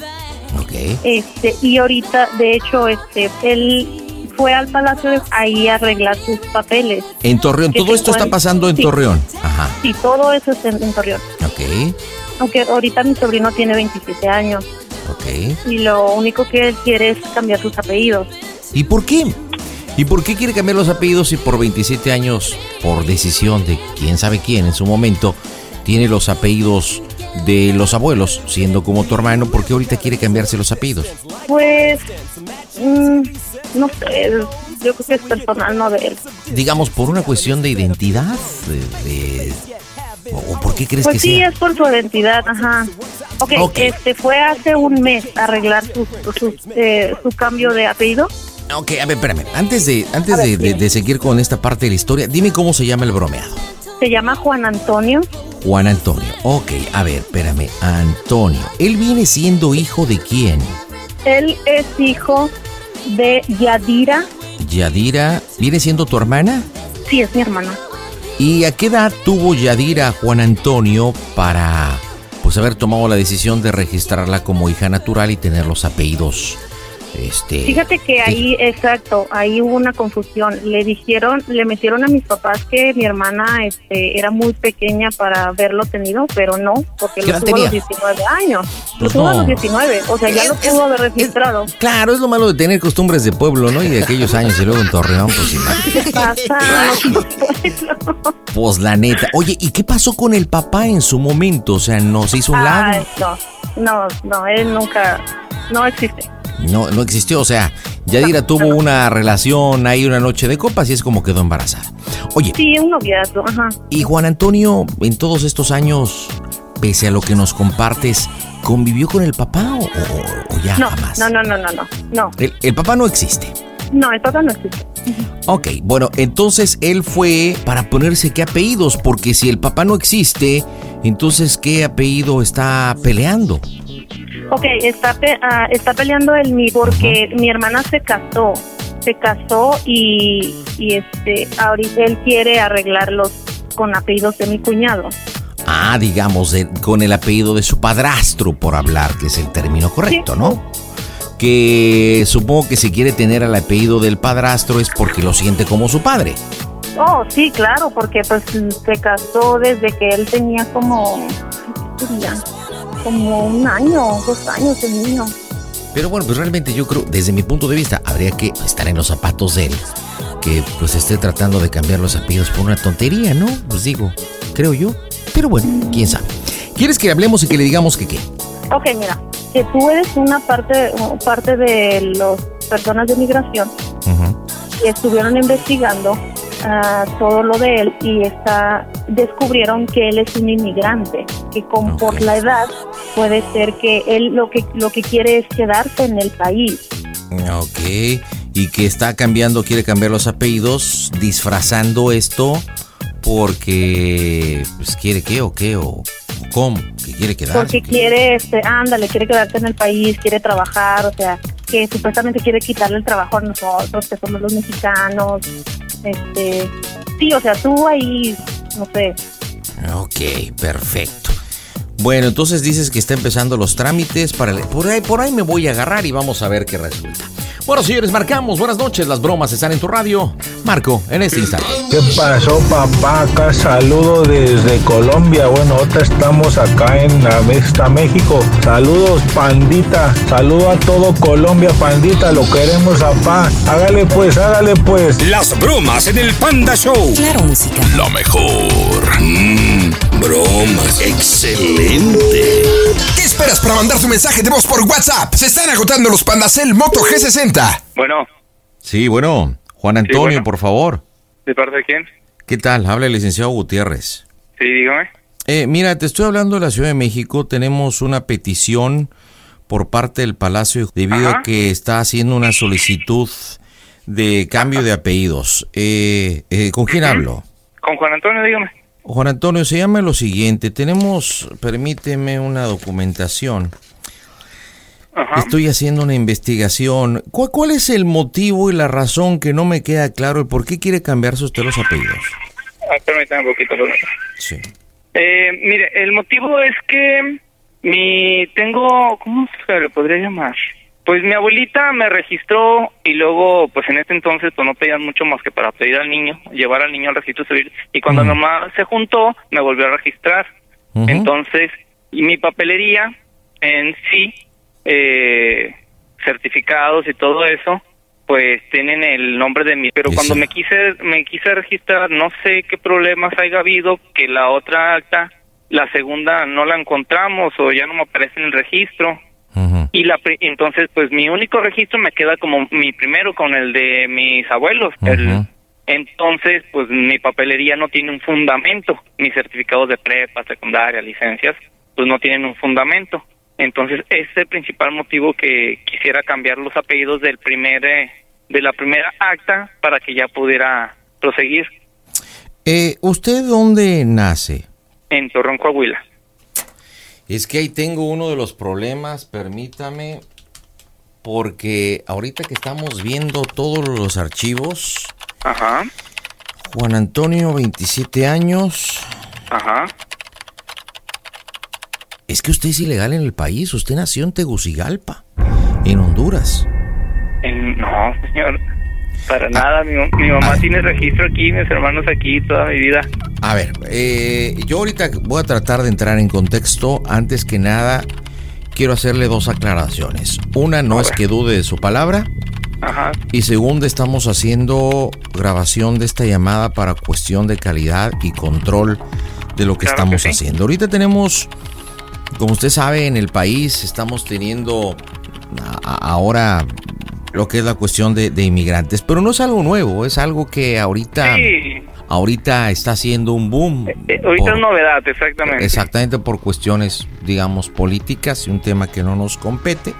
Speaker 9: Este, y ahorita, de hecho, este, él fue al palacio de ahí a arreglar sus papeles.
Speaker 2: En Torreón, todo esto está pasando en
Speaker 9: sí.
Speaker 2: Torreón. Ajá,
Speaker 9: Y todo eso es en, en Torreón.
Speaker 2: ok,
Speaker 9: Aunque ahorita mi sobrino tiene 27 años
Speaker 2: ok.
Speaker 9: y lo único que él quiere es cambiar sus apellidos.
Speaker 2: ¿Y por qué? ¿Y por qué quiere cambiar los apellidos si por 27 años, por decisión de quién sabe quién en su momento, tiene los apellidos de los abuelos, siendo como tu hermano, ¿por qué ahorita quiere cambiarse los apellidos?
Speaker 9: Pues, mm, no sé, yo creo que es personal, no de él.
Speaker 2: Digamos, por una cuestión de identidad, de, de- o por qué crees
Speaker 9: Pues
Speaker 2: que
Speaker 9: sí,
Speaker 2: sea?
Speaker 9: es por su identidad, ajá. Ok,
Speaker 2: Ok.
Speaker 9: este fue hace un mes a arreglar su, su, eh, su cambio de apellido.
Speaker 2: Ok, a ver, espérame. Antes de, antes de, de- de seguir con esta parte de la historia, dime cómo se llama el bromeado.
Speaker 9: Se llama Juan Antonio.
Speaker 2: Juan Antonio. Ok, a ver, espérame. Antonio. ¿Él viene siendo hijo de quién?
Speaker 9: Él es hijo de Yadira.
Speaker 2: Yadira. ¿Viene siendo tu hermana?
Speaker 9: Sí, es mi hermana.
Speaker 2: ¿Y a qué edad tuvo Yadira a Juan Antonio para pues haber tomado la decisión de registrarla como hija natural y tener los apellidos? Este.
Speaker 9: Fíjate que ahí, exacto, ahí hubo una confusión. Le dijeron, le metieron a mis papás que mi hermana este, era muy pequeña para haberlo tenido, pero no, porque
Speaker 2: ¿Qué
Speaker 9: lo tuvo a los
Speaker 2: tenía?
Speaker 9: 19 años. Lo
Speaker 2: Pues
Speaker 9: tuvo a los 19, o sea, ya lo pudo haber registrado.
Speaker 2: Claro, es lo malo de tener costumbres de pueblo, ¿no? Y de aquellos años y luego en Torreón, pues imagínate.
Speaker 9: ¿Qué pasa?
Speaker 2: Pues la neta. Oye, ¿y qué pasó con el papá en su momento? O sea, ¿no se hizo un lado?
Speaker 9: No, no, no, él nunca, no existe.
Speaker 2: No, no existió. O sea, Yadira tuvo una relación ahí una noche de copas y es como quedó embarazada. Oye,
Speaker 9: Sí, un noviazgo, ajá.
Speaker 2: ¿y Juan Antonio en todos estos años, pese a lo que nos compartes, convivió con el papá o, o- o ya
Speaker 9: No,
Speaker 2: jamás?
Speaker 9: no, no, no, no, no, no,
Speaker 2: El, el papá no existe.
Speaker 9: no, el papá no existe.
Speaker 2: Ok, bueno, entonces él fue para ponerse qué apellidos, porque si el papá no existe, entonces qué apellido está peleando.
Speaker 9: Ok, está, pe- ah, está peleando el mi porque mi hermana se casó, se casó y, y este, ahorita él quiere arreglarlos con apellidos de mi cuñado.
Speaker 2: Ah, digamos, de- con el apellido de su padrastro, por hablar, que es el término correcto, ¿no? Que supongo que si quiere tener el apellido del padrastro es porque lo siente como su padre.
Speaker 9: Oh, sí, claro, porque pues se casó desde que él tenía como. Como un año, dos años el niño.
Speaker 2: Pero bueno, pues realmente yo creo, desde mi punto de vista, habría que estar en los zapatos de él, que pues esté tratando de cambiar los apellidos por una tontería, ¿no? Pues digo, creo yo. Pero bueno, quién sabe. ¿Quieres que hablemos y que le digamos que qué?
Speaker 9: Ok, mira, que tú eres una parte, parte de las personas de migración y estuvieron investigando ah, todo lo de él y está descubrieron que él es un inmigrante que con por la edad puede ser que él lo que lo que quiere es quedarse en el país.
Speaker 2: Ok, y que está cambiando, quiere cambiar los apellidos, disfrazando esto porque pues quiere qué o qué o cómo, que quiere quedarse.
Speaker 9: porque quiere este ándale quiere quedarse en el país quiere trabajar o sea que supuestamente quiere quitarle el trabajo a nosotros que somos los mexicanos este sí o sea tú ahí no sé
Speaker 2: Ok, perfecto. Bueno, entonces dices que está empezando los trámites para por ahí por ahí me voy a agarrar y vamos a ver qué resulta. Bueno, señores, marcamos. Buenas noches. Las bromas están en tu radio. Marco, en este instante.
Speaker 10: ¿Qué pasó, papá? Acá saludo desde Colombia. Bueno, ahorita estamos acá en la Vesta, México. Saludos, pandita. Saludo a todo Colombia, pandita. Lo queremos, papá. Hágale pues, hágale pues.
Speaker 5: Las bromas en el Panda Show.
Speaker 11: Claro, música.
Speaker 5: Lo mejor. Mm, bromas. Excelente.
Speaker 1: ¿Qué esperas para mandar tu mensaje de voz por WhatsApp? Se están agotando los Pandacel Moto G60.
Speaker 12: Bueno,
Speaker 2: Sí, bueno, Juan Antonio,
Speaker 12: bueno.
Speaker 2: por favor.
Speaker 12: ¿de parte de quién?
Speaker 2: ¿Qué tal? Habla el licenciado Gutiérrez.
Speaker 12: Sí, dígame.
Speaker 2: Eh, mira, te estoy hablando de la Ciudad de México. Tenemos una petición por parte del Palacio debido
Speaker 12: Ajá.
Speaker 2: a que está haciendo una solicitud de cambio de apellidos. Eh, eh, ¿Con quién hablo?
Speaker 12: Con Juan Antonio, dígame.
Speaker 2: Juan Antonio, se llama lo siguiente. Tenemos, permíteme, una documentación.
Speaker 12: Ajá.
Speaker 2: Estoy haciendo una investigación. ¿Cuál, ¿Cuál es el motivo y la razón que no me queda claro el por qué quiere cambiarse usted los apellidos?
Speaker 12: Ah, permítame un poquito.
Speaker 2: Sí.
Speaker 12: Eh, mire, el motivo es que mi tengo, ¿cómo se le podría llamar? Pues mi abuelita me registró y luego, pues en ese entonces, pues no pedían mucho más que para pedir al niño, llevar al niño al registro civil. Y cuando mi mamá se juntó, me volvió a registrar. Entonces, y mi papelería en sí, eh, certificados y todo eso, pues tienen el nombre de mí, pero cuando me quise me quise registrar, no sé qué problemas haya habido que la otra acta, la segunda no la encontramos o ya no me aparece en el registro. Y la entonces pues mi único registro me queda como mi primero con el de mis abuelos. el, entonces pues mi papelería no tiene un fundamento, mis certificados de prepa, secundaria, licencias, pues no tienen un fundamento. Entonces, ese es el principal motivo que quisiera cambiar los apellidos del primer, eh, de la primera acta para que ya pudiera proseguir.
Speaker 2: Eh, ¿Usted dónde nace?
Speaker 12: En Torreón, Coahuila.
Speaker 2: Es que ahí tengo uno de los problemas, permítame, porque ahorita que estamos viendo todos los archivos.
Speaker 12: Ajá.
Speaker 2: Juan Antonio, 27 años.
Speaker 12: Ajá.
Speaker 2: Es que usted es ilegal en el país. Usted nació en Tegucigalpa, en Honduras.
Speaker 12: no, señor. Para nada. Mi, mamá ah. tiene registro aquí, mis hermanos aquí, toda mi vida.
Speaker 2: A ver, eh, yo ahorita voy a tratar de entrar en contexto. Antes que nada, quiero hacerle dos aclaraciones. Una, no es que dude de su palabra.
Speaker 12: Ajá.
Speaker 2: Y segunda, estamos haciendo grabación de esta llamada para cuestión de calidad y control de lo que estamos haciendo. Ahorita tenemos como usted sabe, en el país estamos teniendo ahora lo que es la cuestión de, inmigrantes, pero no es algo nuevo, es algo que ahorita, ahorita está haciendo un boom.
Speaker 12: Eh, eh, ahorita es novedad, exactamente.
Speaker 2: Exactamente por cuestiones, digamos, políticas y un tema que no nos compete.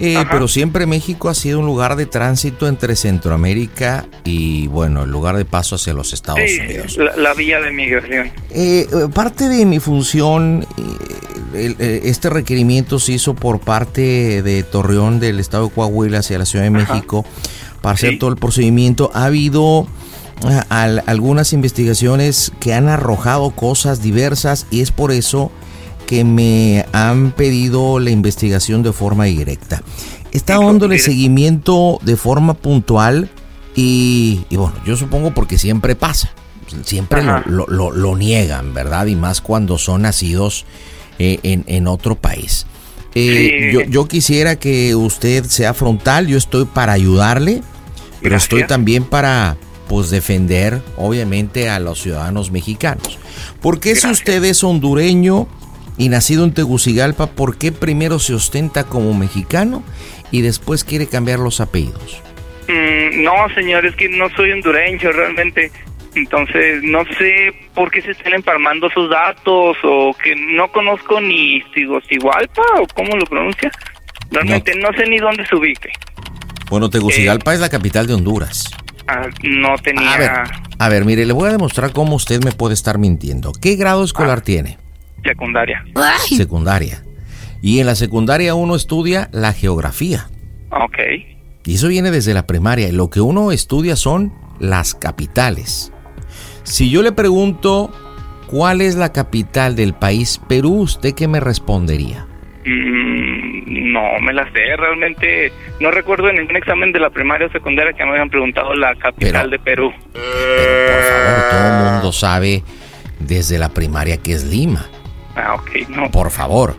Speaker 2: Eh, pero siempre México ha sido un lugar de tránsito entre Centroamérica y, bueno, el lugar de paso hacia los Estados Unidos.
Speaker 12: La, vía de migración.
Speaker 2: Eh, parte de mi función, eh, este requerimiento se hizo por parte de Torreón, del estado de Coahuila, hacia la Ciudad de México, para hacer todo el procedimiento. Ha habido algunas investigaciones que han arrojado cosas diversas y es por eso que me han pedido la investigación de forma directa. Está dándole seguimiento de forma puntual y, bueno, yo supongo porque siempre pasa, siempre lo, lo, niegan, ¿verdad? Y más cuando son nacidos eh, en, otro país. Eh, yo, yo, quisiera que usted sea frontal, yo estoy para ayudarle, pero estoy también para pues defender obviamente a los ciudadanos mexicanos. Porque si usted es hondureño, y nacido en Tegucigalpa, ¿por qué primero se ostenta como mexicano y después quiere cambiar los apellidos?
Speaker 12: Mm, no, señor, es que no soy hondureño realmente. Entonces, no sé por qué se están empalmando sus datos o que no conozco ni Tegucigalpa o cómo lo pronuncia. Realmente no, sé ni dónde se ubique.
Speaker 2: Bueno, Tegucigalpa es la capital de Honduras.
Speaker 12: Ah, no tenía...
Speaker 2: A ver, a ver, mire, le voy a demostrar cómo usted me puede estar mintiendo. ¿Qué grado escolar ah. tiene?
Speaker 12: Secundaria.
Speaker 2: Secundaria. Y en la secundaria uno estudia la geografía.
Speaker 12: Ok.
Speaker 2: Y eso viene desde la primaria. Y lo que uno estudia son las capitales. Si yo le pregunto cuál es la capital del país Perú, ¿usted qué me respondería?
Speaker 12: Mm, no me la sé, realmente no recuerdo en ningún examen de la primaria o secundaria que me hayan preguntado la capital de Perú.
Speaker 2: Pero por favor, todo el mundo sabe desde la primaria que es Lima.
Speaker 12: Ah, ok, no.
Speaker 2: Por favor,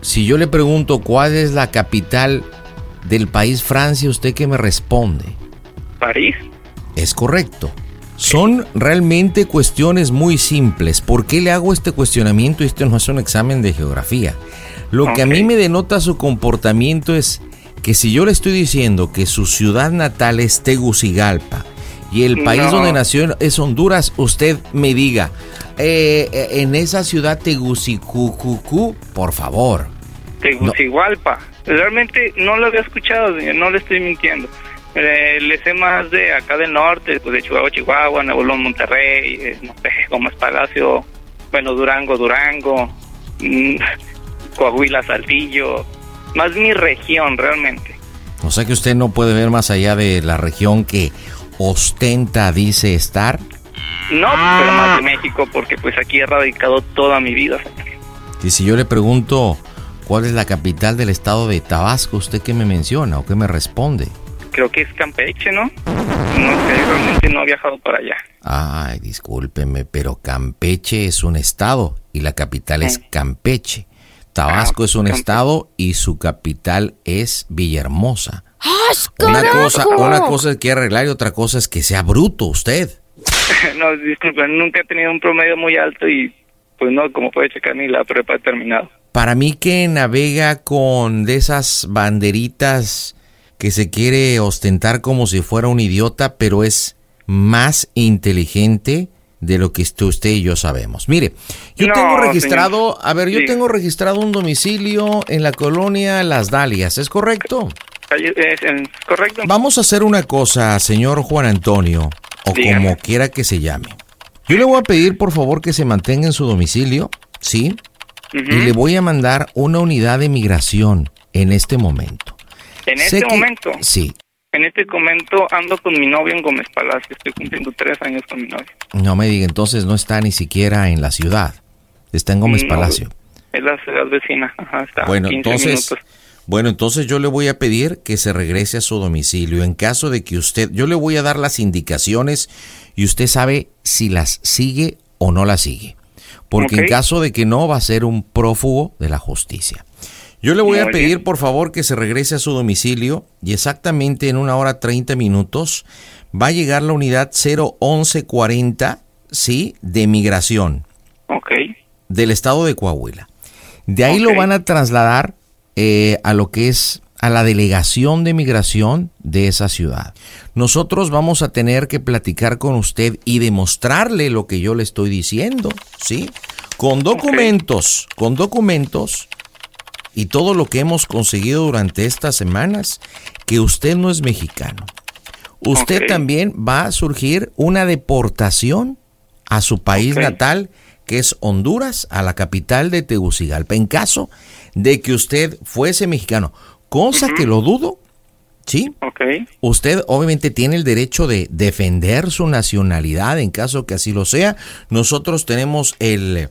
Speaker 2: si yo le pregunto cuál es la capital del país Francia, ¿usted qué me responde?
Speaker 12: París.
Speaker 2: Es correcto. Son realmente cuestiones muy simples. ¿Por qué le hago este cuestionamiento? Esto no es un examen de geografía. Lo que a mí me denota su comportamiento es que si yo le estoy diciendo que su ciudad natal es Tegucigalpa y el país donde nació es Honduras, usted me diga, eh, eh, en esa ciudad Tegucigalpa, por favor.
Speaker 12: Tegucigalpa. Realmente no lo había escuchado, señor, no le estoy mintiendo. Eh, le sé más de acá del norte, pues de Chihuahua, Chihuahua, Nuevo León, Monterrey, eh, no sé, Gómez Palacio, bueno, Durango, Durango, mm, Coahuila, Saltillo, más mi región realmente.
Speaker 2: O sea que usted no puede ver más allá de la región que ostenta, dice estar.
Speaker 12: No, pero más de México, porque pues aquí he radicado toda mi vida.
Speaker 2: Y si yo le pregunto cuál es la capital del estado de Tabasco, ¿usted qué me menciona o qué me responde?
Speaker 12: Creo que es Campeche, ¿no? No sé, realmente no he viajado para allá.
Speaker 2: Ay, discúlpeme, pero Campeche es un estado y la capital es Campeche. Tabasco es un estado y su capital es Villahermosa. Una cosa, una cosa es que arreglar y otra cosa es que sea bruto usted.
Speaker 12: no, disculpe, nunca he tenido un promedio muy alto y pues no, como puede checar, ni la prepa he terminado.
Speaker 2: Para mí que navega con de esas banderitas que se quiere ostentar como si fuera un idiota, pero es más inteligente de lo que usted y yo sabemos. Mire, yo
Speaker 12: No,
Speaker 2: tengo registrado,
Speaker 12: señor.
Speaker 2: a ver, yo tengo registrado un domicilio en la colonia Las Dalias, ¿es correcto?
Speaker 12: Calle- ¿Es, es correcto?
Speaker 2: Vamos a hacer una cosa, señor Juan Antonio, o
Speaker 12: Dígame.
Speaker 2: como quiera que se llame. Yo le voy a pedir, por favor, que se mantenga en su domicilio, ¿sí? Y le voy a mandar una unidad de migración en este momento.
Speaker 12: En
Speaker 2: Sé
Speaker 12: este
Speaker 2: que-
Speaker 12: momento,
Speaker 2: Sí.
Speaker 12: en este momento ando con mi novio en Gómez Palacio. Estoy cumpliendo tres años con mi novio.
Speaker 2: No me diga, entonces no está ni siquiera en la ciudad. Está en Gómez
Speaker 12: No,
Speaker 2: Palacio.
Speaker 12: Es la ciudad vecina. Ajá, está
Speaker 2: Bueno,
Speaker 12: 15
Speaker 2: entonces,
Speaker 12: minutos.
Speaker 2: bueno, entonces yo le voy a pedir que se regrese a su domicilio. En caso de que usted, yo le voy a dar las indicaciones y usted sabe si las sigue o no las sigue. Porque en caso de que no, va a ser un prófugo de la justicia. Yo le voy a pedir,
Speaker 12: bien.
Speaker 2: por favor, que se regrese a su domicilio y exactamente en una hora 30 minutos va a llegar la unidad 01140, ¿sí? De migración
Speaker 12: Ok.
Speaker 2: del estado de Coahuila. De ahí lo van a trasladar eh, a lo que es a la delegación de migración de esa ciudad. Nosotros vamos a tener que platicar con usted y demostrarle lo que yo le estoy diciendo, ¿sí? Con documentos, con documentos y todo lo que hemos conseguido durante estas semanas, que usted no es mexicano. Usted también va a surgir una deportación a su país natal, que es Honduras, a la capital de Tegucigalpa, en caso de que usted fuese mexicano, cosa que lo dudo, ¿sí?
Speaker 12: Ok.
Speaker 2: Usted obviamente tiene el derecho de defender su nacionalidad en caso que así lo sea. Nosotros tenemos el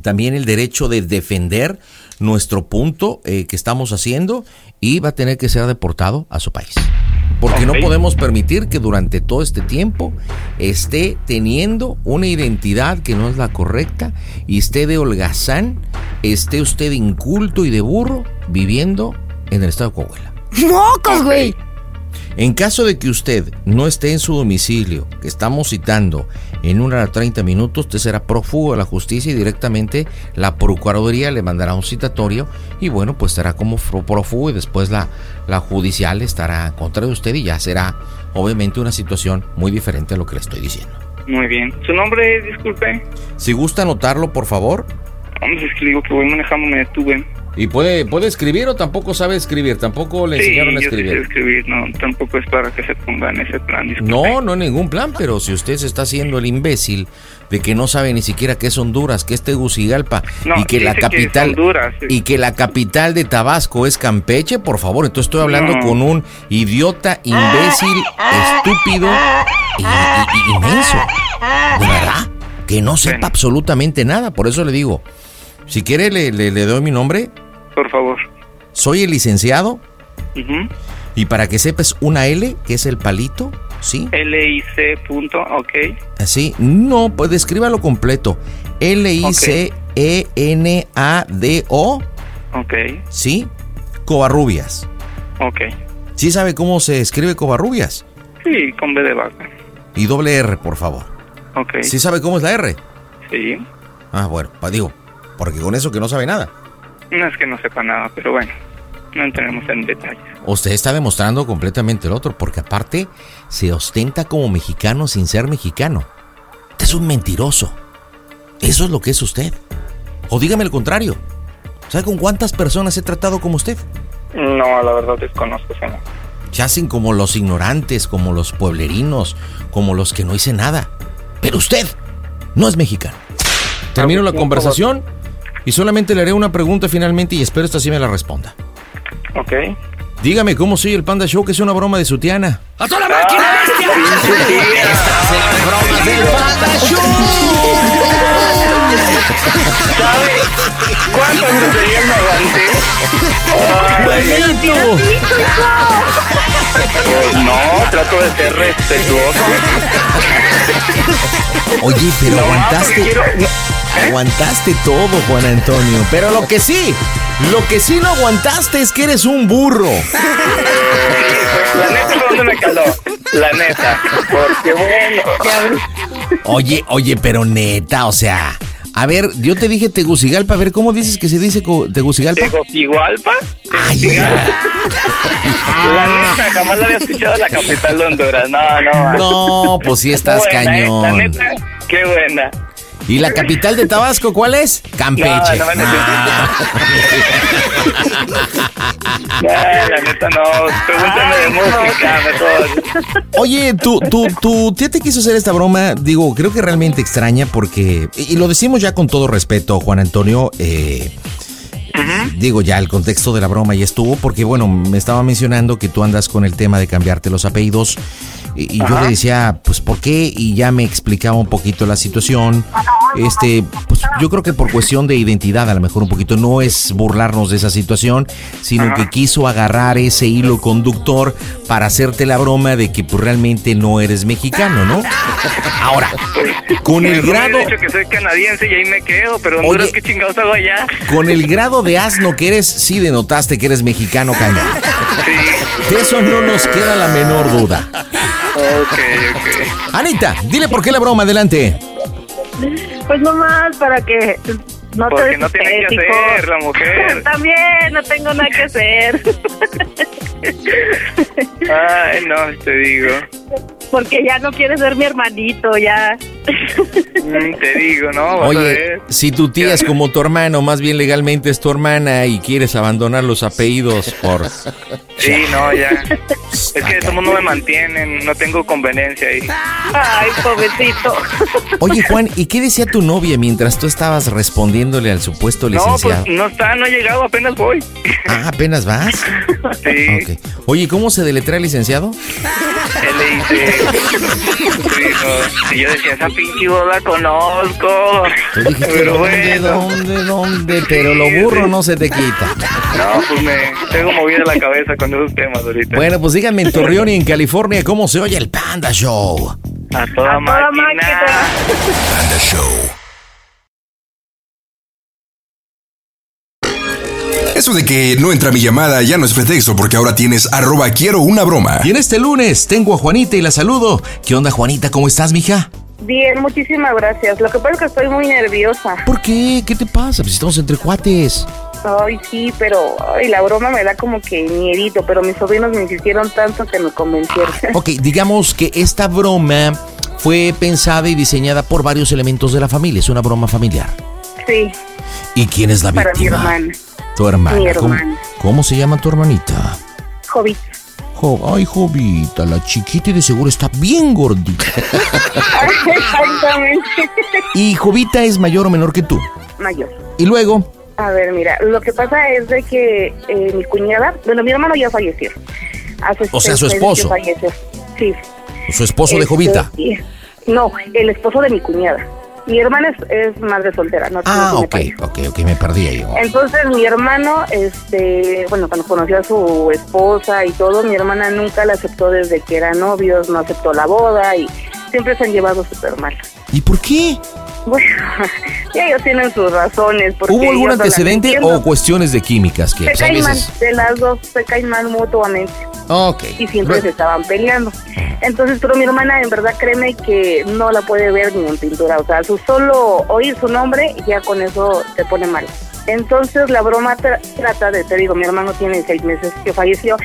Speaker 2: también el derecho de defender nuestro punto eh, que estamos haciendo y va a tener que ser deportado a su país. Porque no podemos permitir que durante todo este tiempo esté teniendo una identidad que no es la correcta y esté de holgazán, esté usted inculto y de burro viviendo en el estado de Coahuila.
Speaker 6: ¡Mocos, güey!
Speaker 2: En caso de que usted no esté en su domicilio, que estamos citando en una hora 30 minutos, usted será prófugo de la justicia y directamente la Procuraduría le mandará un citatorio y bueno, pues estará como prófugo y después la, la judicial estará en contra de usted y ya será obviamente una situación muy diferente a lo que le estoy diciendo.
Speaker 12: Muy bien. ¿Su nombre, disculpe?
Speaker 2: Si gusta anotarlo, por favor.
Speaker 12: Vamos, es que digo que voy manejando, me detuve.
Speaker 2: ¿Y puede, puede escribir o tampoco sabe escribir? Tampoco le
Speaker 12: Sí,
Speaker 2: enseñaron a
Speaker 12: yo
Speaker 2: escribir.
Speaker 12: escribir, no, tampoco es para que se ponga en ese plan, disculpe.
Speaker 2: No, no hay ningún plan, pero si usted se está haciendo el imbécil de que no sabe ni siquiera qué es Honduras, qué es Tegucigalpa
Speaker 12: No,
Speaker 2: y que la
Speaker 12: que
Speaker 2: capital
Speaker 12: Honduras, sí.
Speaker 2: y que la capital de Tabasco es Campeche, por favor, entonces estoy hablando
Speaker 12: No.
Speaker 2: con un idiota, imbécil, estúpido y, y- y inmenso. De verdad, que no sepa
Speaker 12: Bueno.
Speaker 2: absolutamente nada, por eso le digo, si quiere le, le- le doy mi nombre,
Speaker 12: Por favor.
Speaker 2: soy el licenciado y para que sepas una L, que es el palito, ¿sí?
Speaker 12: LIC punto, ok.
Speaker 2: Así, no, pues escríbalo completo. L-I-C-E-N-A-D-O,
Speaker 12: Ok,
Speaker 2: ¿sí? Covarrubias.
Speaker 12: ok.
Speaker 2: ¿Sí sabe cómo se escribe Covarrubias?
Speaker 12: Sí, con B de vaca.
Speaker 2: Y doble R, por favor.
Speaker 12: Ok.
Speaker 2: ¿Sí sabe cómo es la R?
Speaker 12: Sí.
Speaker 2: Ah, bueno, pa- digo, porque con eso que no sabe nada.
Speaker 12: No es que no sepa nada, pero bueno, no entremos en detalles.
Speaker 2: Usted está demostrando completamente el otro, porque aparte se ostenta como mexicano sin ser mexicano. Usted es un mentiroso. Eso es lo que es usted. O dígame el contrario. ¿Sabe con cuántas personas he tratado como usted?
Speaker 12: No, la verdad desconozco, señor.
Speaker 2: Se hacen como los ignorantes, como los pueblerinos, como los que no hice nada. Pero usted no es mexicano. Termino la conversación y solamente le haré una pregunta finalmente y espero esta sí me la responda.
Speaker 12: Ok.
Speaker 2: Dígame cómo soy el Panda Show, que es una broma de su tiana.
Speaker 6: ¡A toda máquina, bestia!
Speaker 2: Estas las bromas del Panda
Speaker 12: ¿Sabe cuántas groserías me aguanté?
Speaker 2: ¡Buenito!
Speaker 12: Pues no, trato de ser respetuoso.
Speaker 2: Oye, pero
Speaker 12: No,
Speaker 2: aguantaste.
Speaker 12: porque quiero- no,
Speaker 2: Aguantaste todo, Juan Antonio. Pero lo que sí, lo que sí no aguantaste es que eres un burro.
Speaker 12: La neta donde me caló. La neta. Porque bueno.
Speaker 2: Oye, oye, pero neta, o sea. A ver, yo te dije Tegucigalpa, a ver, ¿cómo dices que se dice Tegucigalpa?
Speaker 12: ¿Tegucigalpa?
Speaker 2: Ay.
Speaker 12: La neta, jamás la había escuchado en la capital de Honduras. No, no.
Speaker 2: No, pues sí estás
Speaker 12: Buena, ¿eh?
Speaker 2: cañón.
Speaker 12: La neta, qué buena.
Speaker 2: ¿Y la capital de Tabasco cuál es? Campeche.
Speaker 12: No, no me No, la neta no. Pregúntame de música, mejor.
Speaker 2: Oye, tu, tu, tu tía te quiso hacer esta broma, digo, creo que realmente extraña porque, y y lo decimos ya con todo respeto, Juan Antonio, eh, digo ya el contexto de la broma ya estuvo, porque bueno, me estaba mencionando que tú andas con el tema de cambiarte los apellidos, y, y yo le decía, pues ¿por qué? Y ya me explicaba un poquito la situación, este, pues yo creo que por cuestión de identidad, a lo mejor un poquito, no es burlarnos de esa situación, sino
Speaker 13: Ajá.
Speaker 2: que quiso agarrar ese hilo conductor para hacerte la broma de que pues realmente no eres mexicano, ¿no? Ahora, con el grado,
Speaker 12: hubiera dicho que soy canadiense y ahí me quedo, pero Honduras,
Speaker 2: Oye.
Speaker 12: ¿qué chingados hago allá?
Speaker 2: con el grado de asno que eres, sí denotaste que eres mexicano, cañón. De eso no nos queda la menor duda.
Speaker 12: Ok, ok.
Speaker 2: Anita, dile por qué la broma, adelante.
Speaker 14: Pues nomás para que no te
Speaker 12: Porque no tiene que hacer la mujer.
Speaker 14: También, no tengo nada que hacer.
Speaker 12: Ay, no, te digo.
Speaker 14: Porque ya no quieres ser mi hermanito, ya.
Speaker 12: Te digo, ¿no?
Speaker 2: Oye, si tu tía es como tu hermano, más bien legalmente es tu hermana y quieres abandonar los apellidos por...
Speaker 12: Sí, no, ya. Es que somos no me mantienen, no tengo conveniencia ahí.
Speaker 14: Ay, pobrecito.
Speaker 2: Oye, Juan, ¿y qué decía tu novia mientras tú estabas respondiéndole al supuesto
Speaker 12: No, pues
Speaker 2: licenciado?
Speaker 12: no está, no he llegado, apenas voy.
Speaker 2: Ah, apenas vas.
Speaker 12: Sí.
Speaker 2: Ok. Oye, ¿cómo se deletrea el licenciado?
Speaker 12: Él le dice, sí, no. Y yo decía, esa pinche voz la conozco.
Speaker 2: Dijiste,
Speaker 12: Pero
Speaker 2: ¿dónde,
Speaker 12: bueno.
Speaker 2: dónde, dónde? Pero lo burro no se te quita.
Speaker 12: No, pues me tengo movida la cabeza con esos temas ahorita.
Speaker 2: Bueno, pues díganme en Torreón y en California cómo se oye el Panda Show.
Speaker 12: A toda máquina.
Speaker 1: Panda Show. Eso de que no entra mi llamada ya no es pretexto porque ahora tienes arroba quiero una broma.
Speaker 2: Y en este lunes tengo a Juanita y la saludo. ¿Qué onda, Juanita? ¿Cómo estás, mija?
Speaker 14: Bien, muchísimas gracias. Lo que pasa es que estoy muy nerviosa.
Speaker 2: ¿Por qué? ¿Qué te pasa? Pues estamos entre cuates.
Speaker 14: Ay, sí, pero ay, la broma me da como que mierito, pero mis sobrinos me insistieron tanto que me convencieron.
Speaker 2: Ok, digamos que esta broma fue pensada y diseñada por varios elementos de la familia. Es una broma familiar.
Speaker 14: Sí,
Speaker 2: ¿Y quién es la
Speaker 14: para mi
Speaker 2: víctima?
Speaker 14: hermana.
Speaker 2: Tu hermana.
Speaker 14: Mi
Speaker 2: ¿Cómo,
Speaker 14: hermana.
Speaker 2: cómo se llama tu hermanita?
Speaker 14: Jovita.
Speaker 2: Jo- ay, Jovita, la chiquita y de seguro está bien gordita.
Speaker 14: Exactamente.
Speaker 2: ¿Y Jovita es mayor o menor que tú?
Speaker 14: Mayor.
Speaker 2: Y luego,
Speaker 14: A ver, mira, lo que pasa es de que eh, mi cuñada, bueno, mi hermano ya falleció. Hace
Speaker 2: O sea, su esposo.
Speaker 14: falleció. Sí.
Speaker 2: su esposo de
Speaker 14: Este,
Speaker 2: Jovita.
Speaker 14: y- no, el esposo de mi cuñada. Mi hermana es, es madre soltera, no
Speaker 2: Ah, ok, ok, ok, me perdí ahí.
Speaker 14: Entonces mi hermano, este, bueno, cuando conoció a su esposa y todo, mi hermana nunca la aceptó desde que eran novios, no aceptó la boda y siempre se han llevado súper mal.
Speaker 2: ¿Y por qué?
Speaker 14: Bueno, y ellos tienen sus razones. porque
Speaker 2: ¿Hubo algún antecedente o cuestiones de químicas que
Speaker 14: Se
Speaker 2: pues,
Speaker 14: caen mal, de las dos se caen mal mutuamente
Speaker 2: Ok.
Speaker 14: y siempre se estaban peleando. Entonces, pero mi hermana en verdad créeme que no la puede ver ni en pintura, o sea, su solo oír su nombre ya con eso se pone mal. Entonces la broma tra- trata de, te digo, mi hermano tiene seis meses que falleció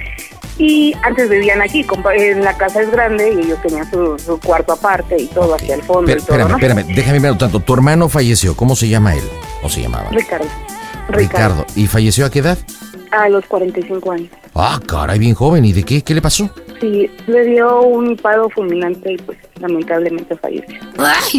Speaker 14: y antes vivían aquí, en la casa es grande y ellos tenían su, su cuarto aparte y todo hacia el fondo
Speaker 2: Pero,
Speaker 14: y todo,
Speaker 2: espérame,
Speaker 14: ¿no?
Speaker 2: espérame, déjame ver un tanto. Tu hermano falleció, ¿cómo se llama él? ¿O se llamaba?
Speaker 14: Ricardo.
Speaker 2: Ricardo. ¿Y falleció a qué edad?
Speaker 14: A los 45 años.
Speaker 2: Ah, caray, bien joven. ¿Y de qué? ¿Qué le pasó?
Speaker 14: Sí, le dio un paro fulminante y pues lamentablemente falleció.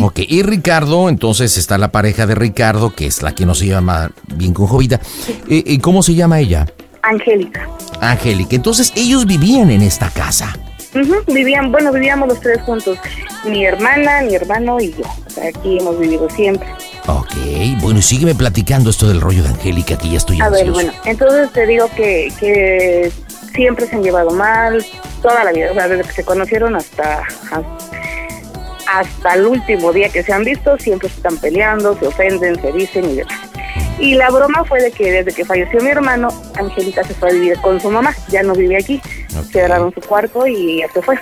Speaker 2: Ok, y Ricardo, entonces está la pareja de Ricardo, que es la que no se llama bien con Jovita. Eh, eh, ¿Cómo se llama ella?
Speaker 14: Angélica.
Speaker 2: Angélica. Entonces ellos vivían en esta casa.
Speaker 14: Ujú, Vivían, bueno, vivíamos los tres juntos. Mi hermana, mi hermano y yo. O sea, aquí hemos vivido siempre.
Speaker 2: Ok, bueno, y sígueme platicando esto del rollo de Angélica, que ya estoy
Speaker 14: A ver, bueno, entonces te digo que, que siempre se han llevado mal, toda la vida, o sea, desde que se conocieron hasta, hasta el último día que se han visto, siempre se están peleando, se ofenden, se dicen y demás. Y la broma fue de que desde que falleció mi hermano, Angélica se fue a vivir con su mamá, ya no vive aquí, cerraron su cuarto y ya se fue.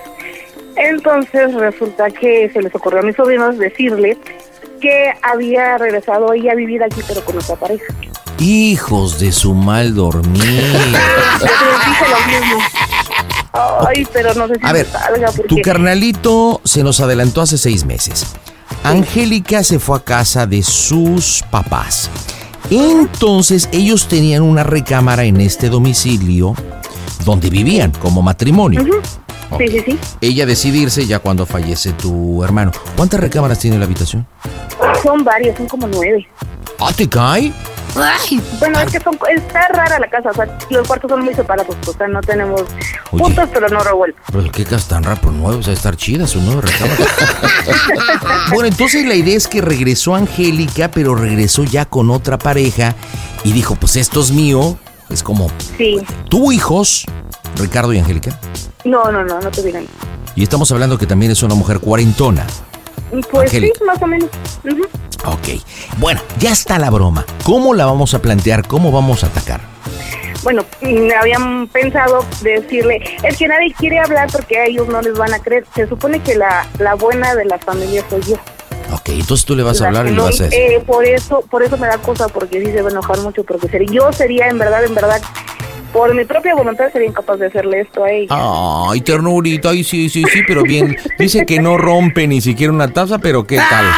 Speaker 14: Entonces resulta que se les ocurrió a mis sobrinos decirle que había regresado ella a vivir aquí pero con otra pareja.
Speaker 2: Hijos de su mal dormir.
Speaker 14: Ay, pero no sé si
Speaker 2: A ver,
Speaker 14: me salga porque...
Speaker 2: tu carnalito se nos adelantó hace seis meses. Angélica se fue a casa de sus papás. Entonces ellos tenían una recámara en este domicilio donde vivían como matrimonio.
Speaker 14: Sí, sí, sí.
Speaker 2: Ella decide irse ya cuando fallece tu hermano. ¿Cuántas recámaras tiene la habitación?
Speaker 14: Son varios, son como nueve.
Speaker 2: ¿Ah, te cae?
Speaker 14: Bueno, es que son, está rara la casa, o sea, los cuartos son muy separados, o sea, no tenemos
Speaker 2: Oye.
Speaker 14: juntos, pero no revueltos.
Speaker 2: Pero qué casa tan raro, nuevo, o sea, estar chida su nueva recámara. bueno, entonces la idea es que regresó Angélica, pero regresó ya con otra pareja y dijo, pues esto es mío. Es como,
Speaker 14: Sí.
Speaker 2: ¿tuvo hijos, Ricardo y Angélica?
Speaker 14: No, no, no, no tuvieron.
Speaker 2: Y estamos hablando que también es una mujer cuarentona.
Speaker 14: Pues
Speaker 2: Angélica.
Speaker 14: sí, más o menos. Ujú.
Speaker 2: Ok. Bueno, ya está la broma. ¿Cómo la vamos a plantear? ¿Cómo vamos a atacar?
Speaker 14: Bueno, mm, habían pensado decirle, es que nadie quiere hablar porque a ellos no les van a creer. Se supone que la, la buena de la familia soy yo.
Speaker 2: Ok, entonces tú le vas a
Speaker 14: La
Speaker 2: hablar y le vas a decir.
Speaker 14: eh, por eso, por eso me da cosa, porque sí se va a enojar mucho, porque yo sería en verdad, en verdad, por mi propia voluntad sería incapaz de hacerle esto a ella.
Speaker 2: Ay, ternurita, ay, sí, sí, sí, pero bien. Dice que no rompe ni siquiera una taza, pero ¿qué tal?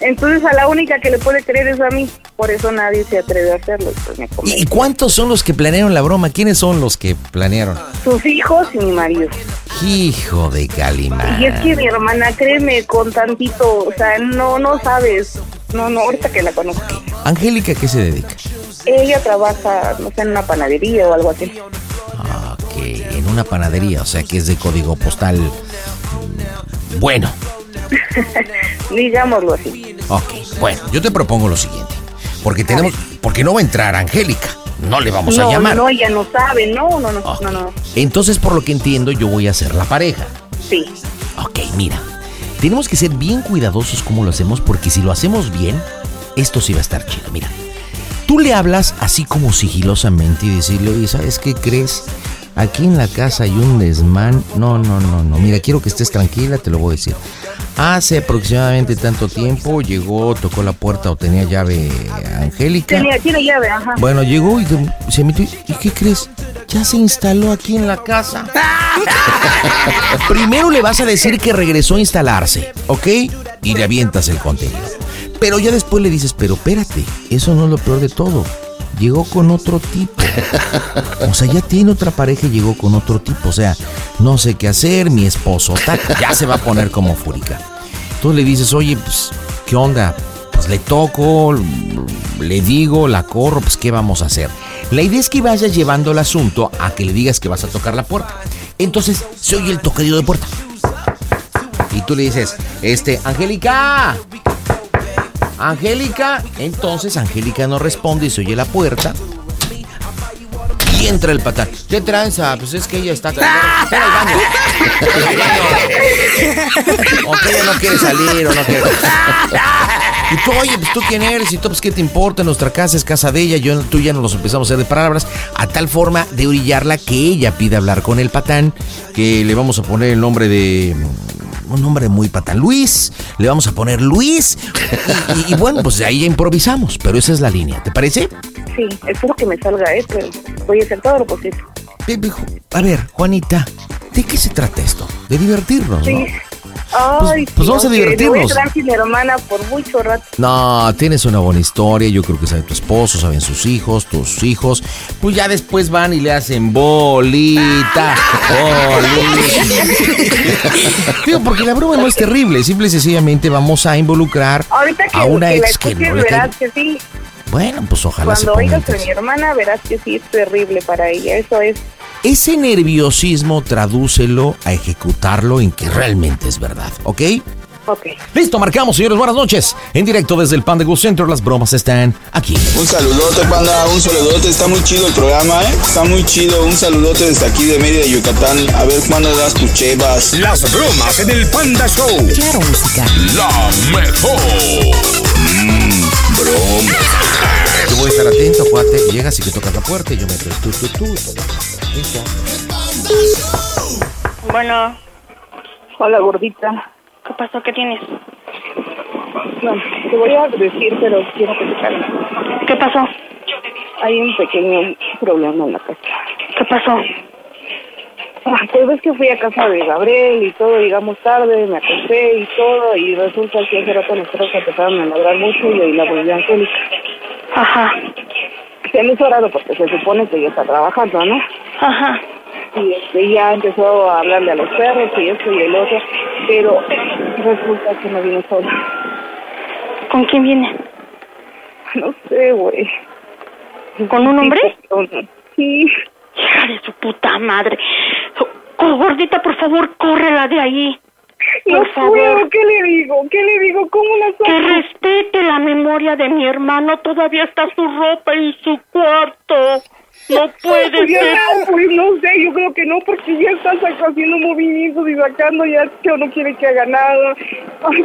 Speaker 14: Entonces a la única que le puede creer es a mí, por eso nadie se atreve a hacerlo. pues.
Speaker 2: ¿Y cuántos son los que planearon la broma? ¿Quiénes son los que planearon?
Speaker 14: Sus hijos y mi marido.
Speaker 2: Hijo de Calimán.
Speaker 14: Y es que mi hermana, créeme, con tantito, o sea, no, no sabes, no, no, ahorita que la conozco.
Speaker 2: Angélica, ¿a ¿qué se dedica?
Speaker 14: Ella trabaja, no sé, en una panadería o algo así.
Speaker 2: Que en una panadería, o sea que es de código postal. Bueno,
Speaker 14: Digámoslo así.
Speaker 2: ok, bueno, yo te propongo lo siguiente. Porque tenemos, porque no va a entrar Angélica. No le vamos
Speaker 14: no,
Speaker 2: a llamar.
Speaker 14: no, ella no sabe, no, no, no, no, no.
Speaker 2: Entonces, por lo que entiendo, yo voy a ser la pareja.
Speaker 14: Sí.
Speaker 2: Ok, mira. Tenemos que ser bien cuidadosos como lo hacemos porque si lo hacemos bien, esto sí va a estar chido. Mira, tú le hablas así como sigilosamente y decirle, oye, ¿sabes qué crees? Aquí en la casa hay un desmán. No, no, no, no. Mira, quiero que estés tranquila, te lo voy a decir. Hace aproximadamente tanto tiempo llegó, tocó la puerta o tenía llave Angélica.
Speaker 14: Tenía, tiene llave, ajá.
Speaker 2: Bueno, llegó y se metió. ¿Y qué crees? Ya se instaló aquí en la casa. Primero le vas a decir que regresó a instalarse, ¿ok? Y le avientas el contenido. Pero ya después le dices, pero espérate, eso no es lo peor de todo. Llegó con otro tipo. O sea, ya tiene otra pareja y llegó con otro tipo. O sea, no sé qué hacer, mi esposo. Ya se va a poner como fúrica. Entonces le dices, oye, pues, ¿qué onda? Pues le toco, le digo, la corro, pues ¿qué vamos a hacer? La idea es que vayas llevando el asunto a que le digas que vas a tocar la puerta. Entonces se oye el toquedillo de puerta. Y tú le dices, este, Angélica, Angélica. Entonces Angélica no responde y se oye la puerta. Y entra el patán. ¿Qué tranza? Pues es que ella está... Está en el baño. O que ella no quiere salir o no quiere... Y tú, oye, pues tú quién eres y tú, pues qué te importa, nuestra casa es casa de ella, yo, tú ya nos empezamos a hacer de palabras, a tal forma de orillarla que ella pide hablar con el patán, que le vamos a poner el nombre de... Un nombre muy patán, Luis, le vamos a poner Luis, y, y- y bueno, pues de ahí ya improvisamos, pero esa es la línea, ¿te parece?
Speaker 14: Sí, espero que me salga, ¿eh? Pero voy a hacer todo lo posible.
Speaker 2: A ver, Juanita, ¿de qué se trata esto? De divertirnos, ¿no?
Speaker 14: Sí. Ay,
Speaker 2: pues vamos a divertirnos.
Speaker 14: Voy a quedar sin mi hermana por mucho rato.
Speaker 2: No, tienes una buena historia, yo creo que sabe tu esposo, saben sus hijos, tus hijos, pues ya después van y le hacen bolita, bolita. Digo, porque la broma no es terrible, simple y sencillamente vamos a involucrar
Speaker 14: Ahorita que,
Speaker 2: a una
Speaker 14: que
Speaker 2: ex que no le cae.
Speaker 14: verás que sí.
Speaker 2: Bueno, pues ojalá se
Speaker 14: Cuando
Speaker 2: ponga
Speaker 14: oigas a mi hermana, verás que sí es terrible para ella. Eso es.
Speaker 2: Ese nerviosismo tradúcelo a ejecutarlo en que realmente es verdad, ¿ok?
Speaker 14: Ok.
Speaker 2: Listo, marcamos, señores. Buenas noches. En directo desde el Panda Go Center, las bromas están aquí.
Speaker 13: Un saludote, panda, un saludote. Está muy chido el programa, ¿eh? Está muy chido. Un saludote desde aquí de Mérida, Yucatán. A ver cuándo das tus chevas.
Speaker 5: Las bromas en el Panda Show.
Speaker 6: Claro, música.
Speaker 5: La mejor. Bromas.
Speaker 2: Yo voy a estar atento, cuate. Llegas y que tocas la puerta y yo meto el tú, tú, tú. Listo.
Speaker 15: Bueno,
Speaker 14: Hola, gordita.
Speaker 15: ¿qué pasó? ¿Qué tienes?
Speaker 14: No, te voy a decir, pero quiero que te calmes.
Speaker 15: ¿Qué pasó?
Speaker 14: Hay un pequeño problema en la casa.
Speaker 15: ¿Qué pasó?
Speaker 14: Pues ves que fui a casa de Gabriel y todo, llegamos tarde, me acosté y todo, y resulta que hace rato los perros empezaron a ladrar mucho y ahí la volví a Angélica.
Speaker 15: Ajá,
Speaker 14: Se me hizo raro porque se supone que ella está trabajando, ¿no?
Speaker 15: ajá.
Speaker 14: Y este, ya empezó a hablarle a los perros y esto y el otro, pero resulta que no vino sola.
Speaker 15: ¿Con quién viene?
Speaker 14: No sé, güey.
Speaker 15: ¿Con un hombre?
Speaker 14: Sí.
Speaker 15: Hija de su puta madre. Oh, gordita, por favor, córrela de ahí.
Speaker 14: No
Speaker 15: Por favor.
Speaker 14: puedo, ¿qué le digo? ¿Qué le digo? ¿Cómo la saco?
Speaker 15: Que respete la memoria de mi hermano. Todavía está su ropa en su cuarto. No puede
Speaker 14: Pues ya
Speaker 15: ser.
Speaker 14: no, pues no sé, yo creo que no, porque ya está saca- haciendo movimientos y sacando, ya que no quiere que haga nada. Ay,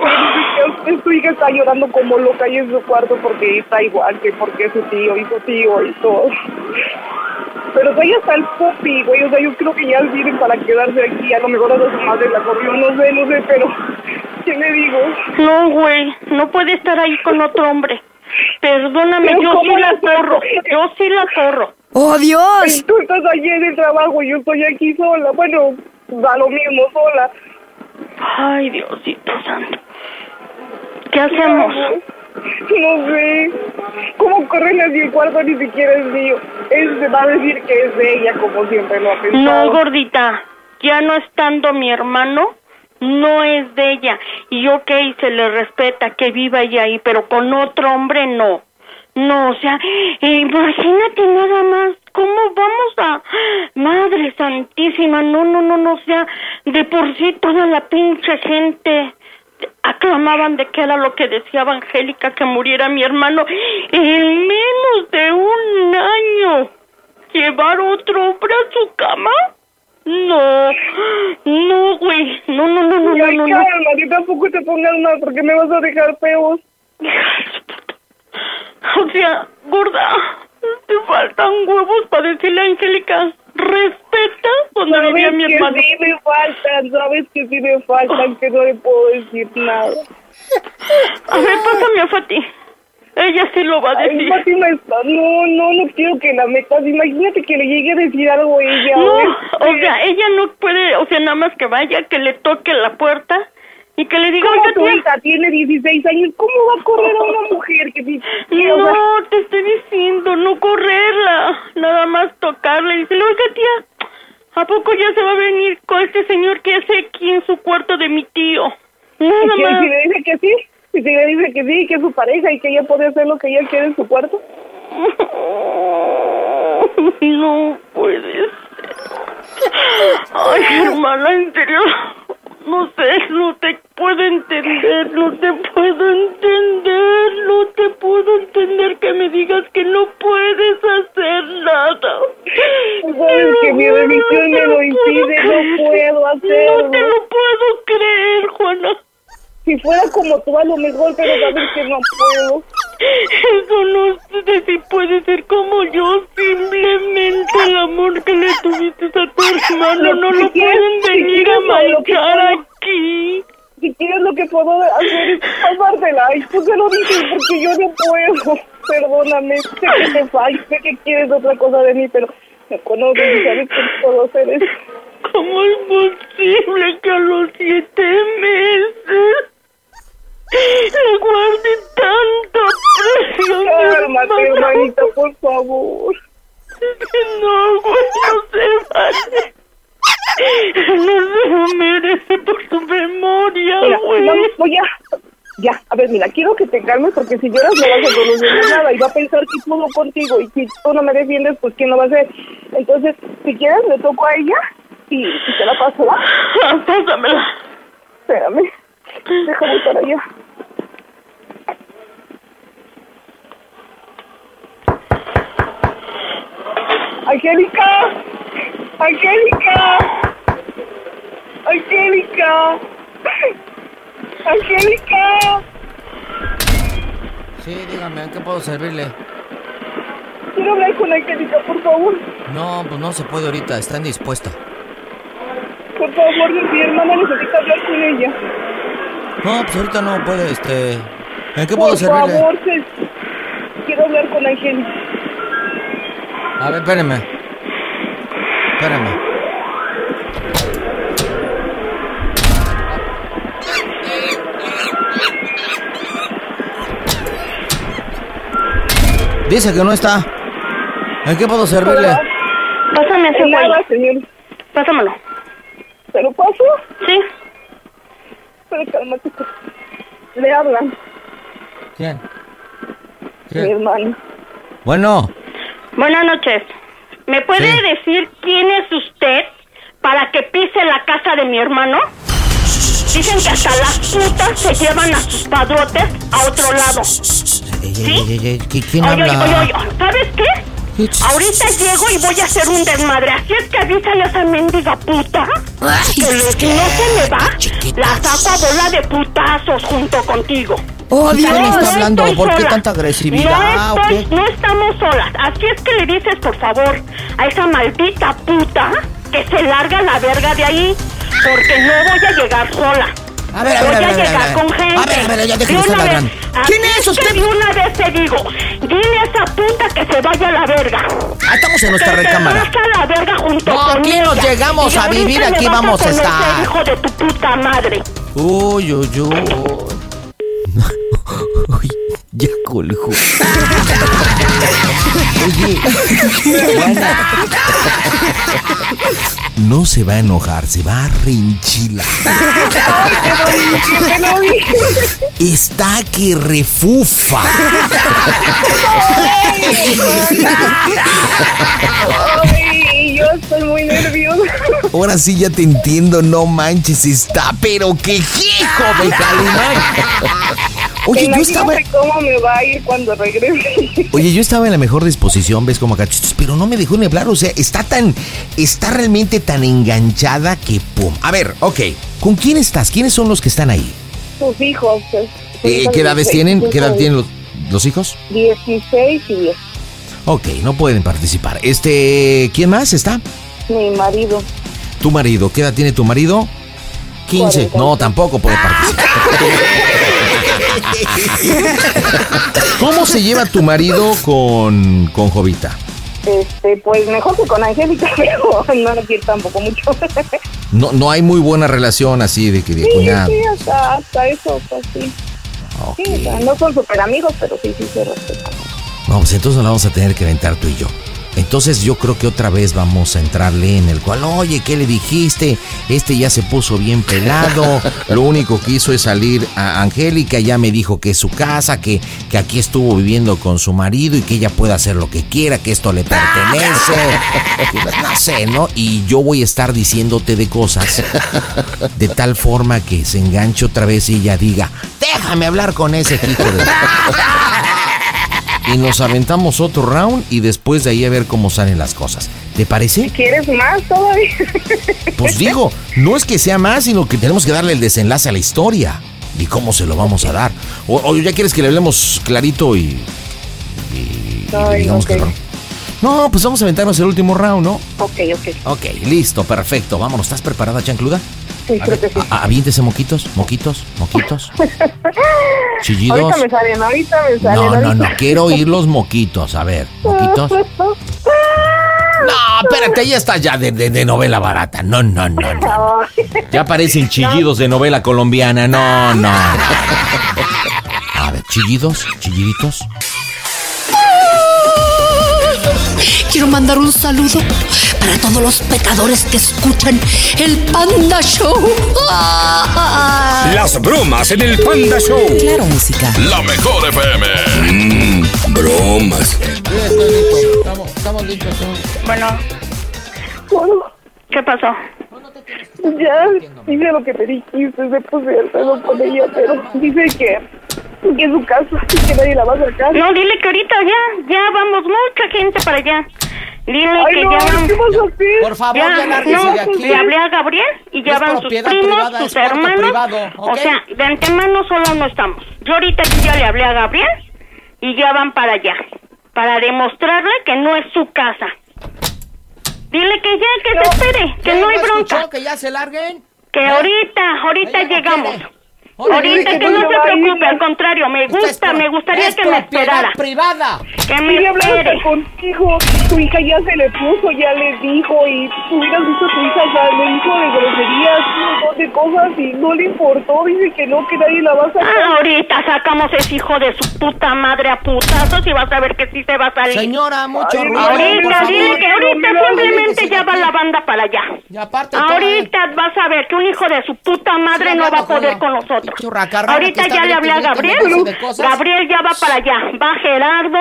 Speaker 14: pero su hija está llorando como loca ahí en su cuarto porque está igual que porque su tío y su tío y todo. Pero ella está el popi, güey, o sea, yo creo que ya vienen para quedarse aquí, a lo mejor a su madre la corrió, no sé, no sé, pero ¿qué le digo?
Speaker 15: No, güey, no puede estar ahí con otro hombre. Perdóname,
Speaker 14: Pero
Speaker 15: yo
Speaker 14: ¿cómo
Speaker 15: sí la corro. Yo sí la corro.
Speaker 6: ¡Oh, Dios!
Speaker 14: Tú estás allí en el trabajo y yo estoy aquí sola, bueno, da lo mismo sola.
Speaker 15: Ay, Diosito santo. ¿Qué hacemos?
Speaker 14: No sé. ¿Cómo corren así el cuarto ni siquiera es mío? Él se va a decir que es de ella, como siempre lo ha pensado.
Speaker 15: No, gordita. Ya no estando mi hermano, no es de ella. Y ok, se le respeta que viva ella ahí, pero con otro hombre no. No, o sea, eh, imagínate nada más. ¿Cómo vamos a... Madre Santísima, no, no, no, no, o sea, de por sí toda la pinche gente aclamaban de que era lo que deseaba Angélica, que muriera mi hermano en menos de un año. ¿Llevar otro hombre a su cama? No, no, güey, no, no, no, no, no, no, no.
Speaker 14: calma, que tampoco te pongas mal porque me vas a dejar peos.
Speaker 15: O sea, gorda, te faltan huevos para decirle a Angélica, respeta donde vivía mi hermano.
Speaker 14: sí me faltan, sabes que sí me faltan, que no le puedo decir nada.
Speaker 15: A ver, pásame a Fati. Ella sí lo va a
Speaker 14: Ay,
Speaker 15: decir.
Speaker 14: Fátima está, no, no, no quiero que la metas. Imagínate que le llegue a decir algo a ella.
Speaker 15: No, o sea, ella no puede, o sea, nada más que vaya, que le toque la puerta y que le diga,
Speaker 14: ¿Cómo
Speaker 15: oiga,
Speaker 14: tu
Speaker 15: tía,
Speaker 14: hija tiene 16 años? ¿Cómo va a correr a una mujer que dice,
Speaker 15: No, te estoy diciendo, no correrla, nada más tocarla y decirle, oiga tía, ¿a poco ya se va a venir con este señor que hace aquí en su cuarto de mi tío? Nada
Speaker 14: ¿Y
Speaker 15: más.
Speaker 14: si le dice que sí? ¿Y si le dice que sí, que es su pareja y que ella puede hacer lo que ella quiere en su cuarto?
Speaker 15: No puede ser. Ay, hermana, en serio, no sé, no te puedo entender, no te puedo entender, no te puedo entender que me digas que no puedes hacer nada.
Speaker 14: Sabes que mi religión me lo impide, no puedo hacerlo.
Speaker 15: No te lo puedo creer, Juana.
Speaker 14: Si fuera como tú, a lo mejor, pero sabes que no puedo.
Speaker 15: Eso no sé si puede ser como yo, simplemente el amor que le tuviste a tu hermano, no lo
Speaker 14: Si quieres-
Speaker 15: pueden
Speaker 14: si
Speaker 15: venir
Speaker 14: quieres,
Speaker 15: a
Speaker 14: lo que
Speaker 15: manchar
Speaker 14: puedo-
Speaker 15: aquí.
Speaker 14: Si quieres lo que puedo hacer es pasártela. Y tú se lo dices porque yo no puedo. Perdóname, sé fallo, sé que quieres otra cosa de mí, pero me conoces y sabes que no puedo hacer eso.
Speaker 15: ¿Cómo es posible que a los siete meses le guarde tanta presión?
Speaker 14: Cálmate,
Speaker 15: hermana?
Speaker 14: hermanita, por favor.
Speaker 15: No, güey, no se vale. No se lo merece por su memoria,
Speaker 14: Mira,
Speaker 15: güey.
Speaker 14: vamos, voy a... Ya, a ver, mira, quiero que te calmes porque si lloras no vas a solucionar nada y va a pensar que pudo contigo y si tú no me defiendes, pues ¿quién lo va a hacer? Entonces, si quieres, le toco a ella y, y te la paso, ¿va?
Speaker 15: Pásamela.
Speaker 14: Espérame.
Speaker 2: Pues no se puede ahorita, está indispuesta.
Speaker 14: Por favor, mi hermana necesita hablar con ella.
Speaker 2: No, pues ahorita no puede, este... ¿En qué
Speaker 14: por
Speaker 2: puedo servirle?
Speaker 14: favor, se- quiero hablar con Angélica.
Speaker 2: A ver, espérame. Espérame. Dice que no está. ¿En qué puedo servirle?
Speaker 15: Pásame ese güey.
Speaker 14: señor.
Speaker 15: Pásamelo.
Speaker 14: ¿Se lo paso?
Speaker 15: Sí.
Speaker 14: Pero cálmate. Le hablan,
Speaker 2: ¿Quién?
Speaker 14: mi hermano.
Speaker 2: Bueno,
Speaker 15: Buenas noches. ¿Me puede
Speaker 2: Sí.
Speaker 15: decir quién es usted para que pise la casa de mi hermano? Dicen que hasta las putas se llevan a sus padrotes a otro lado.
Speaker 2: ¿qui- ¿quién
Speaker 15: Oye, oye,
Speaker 2: habla?
Speaker 15: oye, oye, ¿sabes qué? Ahorita llego y voy a hacer un desmadre. Así es que avísale a esa mendiga puta que le- si no se me va, la saco a bola de putazos junto contigo.
Speaker 6: ¡Oh,
Speaker 2: ¿Quién
Speaker 6: Dios!
Speaker 2: está hablando? ¿Por qué
Speaker 15: sola.
Speaker 2: tanta agresividad?
Speaker 15: No estamos solas. Así es que le dices, por favor, a esa maldita puta que se larga la verga de ahí. Porque no voy a llegar sola.
Speaker 2: A ver, a ver,
Speaker 15: voy
Speaker 2: a ver, a ver,
Speaker 15: llegar
Speaker 2: a ver.
Speaker 15: con gente.
Speaker 2: A ver, a ver, ya estar ¿Quién es usted?
Speaker 15: una vez te digo, dile a esa puta que se vaya a la verga.
Speaker 2: Ah, estamos en nuestra
Speaker 15: Que
Speaker 2: recámara.
Speaker 15: vas a la verga junto
Speaker 2: No,
Speaker 15: con
Speaker 2: aquí
Speaker 15: ella.
Speaker 2: nos llegamos
Speaker 15: Y
Speaker 2: a vivir,
Speaker 15: le
Speaker 2: aquí
Speaker 15: vas
Speaker 2: vamos a estar.
Speaker 15: hijo de tu puta madre.
Speaker 2: Uy, uy, uy. Uy, ya colgó. Oye, Juana. No se va a enojar, se va a reenchilar. Está que refufa.
Speaker 14: Ay, yo estoy muy nerviosa.
Speaker 2: Ahora sí ya te entiendo, no manches, está, pero que hijo de Calimán. Oye, yo estaba,
Speaker 14: cómo me va a ir cuando regrese.
Speaker 2: oye, yo estaba en la mejor disposición, ves como acá, pero no me dejó ni hablar, o sea, está tan, está realmente tan enganchada que pum. A ver, ok, ¿con quién estás? ¿Quiénes son los que están ahí?
Speaker 14: Tus hijos. pues,
Speaker 2: Eh, ¿Qué edades
Speaker 14: 16,
Speaker 2: tienen? ¿Qué edad tienen los, los hijos?
Speaker 14: 16 y 10.
Speaker 2: Ok, no pueden participar. Este, ¿quién más está?
Speaker 14: Mi marido.
Speaker 2: Tu marido, ¿qué edad tiene tu marido? 15. No, tampoco puede participar. ¿Cómo se lleva tu marido con, con Jovita?
Speaker 14: Este, pues mejor que con Angélica, pero no lo quiero tampoco mucho.
Speaker 2: No, no hay muy buena relación así de que de
Speaker 14: Sí,
Speaker 2: cuñado.
Speaker 14: sí, hasta, hasta eso, pues sí. No son súper amigos, pero sí, sí se respetan.
Speaker 2: No, pues entonces lo vamos a tener que aventar tú y yo. Entonces yo creo que otra vez vamos a entrarle en el cual, oye, ¿qué le dijiste? Este ya se puso bien pelado, lo único que hizo es salir a Angélica, ya me dijo que es su casa, que, que aquí estuvo viviendo con su marido y que ella puede hacer lo que quiera, que esto le pertenece, que no sé, ¿no? Y yo voy a estar diciéndote de cosas de tal forma que se enganche otra vez y ella diga, déjame hablar con ese hijo de... y nos aventamos otro round y después de ahí a ver cómo salen las cosas. ¿Te parece?
Speaker 14: ¿Quieres más todavía?
Speaker 2: Pues digo, no es que sea más, sino que tenemos que darle el desenlace a la historia. ¿Y cómo se lo vamos a dar? O, o ya quieres que le hablemos clarito y... y- digamos
Speaker 14: ok.
Speaker 2: que... No, pues vamos a aventarnos el último round, ¿no?
Speaker 14: Ok, ok.
Speaker 2: Ok, listo, perfecto. Vámonos, ¿estás preparada, chancluda?
Speaker 14: Sí,
Speaker 2: A
Speaker 14: creo
Speaker 2: ver,
Speaker 14: que sí.
Speaker 2: a- aviéntese moquitos, moquitos, moquitos. Chillidos.
Speaker 14: Ahorita me salen, ahorita me salen.
Speaker 2: No, no, no, quiero oír los moquitos. A ver, moquitos. No, espérate, ya está ya de, de- de novela barata. No, no, no, no. Ya parecen chillidos de novela colombiana. No, no. A ver, chillidos, chilliditos.
Speaker 6: Quiero mandar un saludo para todos los pecadores que escuchan el Panda Show. ¡Ah!
Speaker 5: Las bromas en el Panda Show.
Speaker 6: Claro, música.
Speaker 5: La mejor FM. Mmm, bromas.
Speaker 2: Estamos, estamos listos.
Speaker 15: Bueno, ¿qué pasó?
Speaker 14: Ya, dice lo que me dijiste, se puse el pedo con ella, pero dice que, que es su casa y que nadie la va a sacar.
Speaker 15: No, dile que ahorita ya, ya vamos mucha gente para allá. Dile
Speaker 14: Ay,
Speaker 15: que
Speaker 14: no,
Speaker 15: ya van.
Speaker 14: ¿qué vas a hacer?
Speaker 2: Por favor,
Speaker 15: Ya,
Speaker 2: ya lárguese
Speaker 15: no,
Speaker 2: de aquí.
Speaker 15: le hablé a Gabriel y ya van sus primos,
Speaker 2: privada,
Speaker 15: sus hermanos.
Speaker 2: privado,
Speaker 15: O sea, de antemano solo no estamos. Yo ahorita aquí ya le hablé a Gabriel y ya van para allá. Para demostrarle que no es su casa. Dile que ya, que se espere, que no hay
Speaker 2: escuchó?
Speaker 15: bronca.
Speaker 2: ¿Que ya se larguen?
Speaker 15: Que ahorita, ahorita
Speaker 2: Ella no
Speaker 15: llegamos.
Speaker 2: Oye,
Speaker 15: Ahorita que no
Speaker 2: no
Speaker 15: se preocupe, al contrario, me
Speaker 2: es
Speaker 15: gusta, me gustaría
Speaker 2: es
Speaker 15: que me esperara.
Speaker 2: privada.
Speaker 15: Que me espere.
Speaker 14: contigo, tu hija ya se le puso, ya le dijo, y tú hubieras visto a tu hija, ya le dijo de groserías, un montón de cosas, y no le importó, dice que no, que nadie la va a sacar.
Speaker 15: Ah, ahorita sacamos ese hijo de su puta madre a putazos y vas a ver que sí se va a salir.
Speaker 2: Señora, mucho
Speaker 14: Ay,
Speaker 2: ruido.
Speaker 15: Ahorita, dile que ahorita
Speaker 14: mira,
Speaker 15: simplemente ya va la banda para allá.
Speaker 2: Y aparte
Speaker 15: Ahorita vas a ver que un hijo de su puta madre
Speaker 2: Sí,
Speaker 15: no va a poder con nosotros. Ahorita ya le hablé a
Speaker 2: grite,
Speaker 15: Gabriel. Gabriel ya va para allá. Va Gerardo,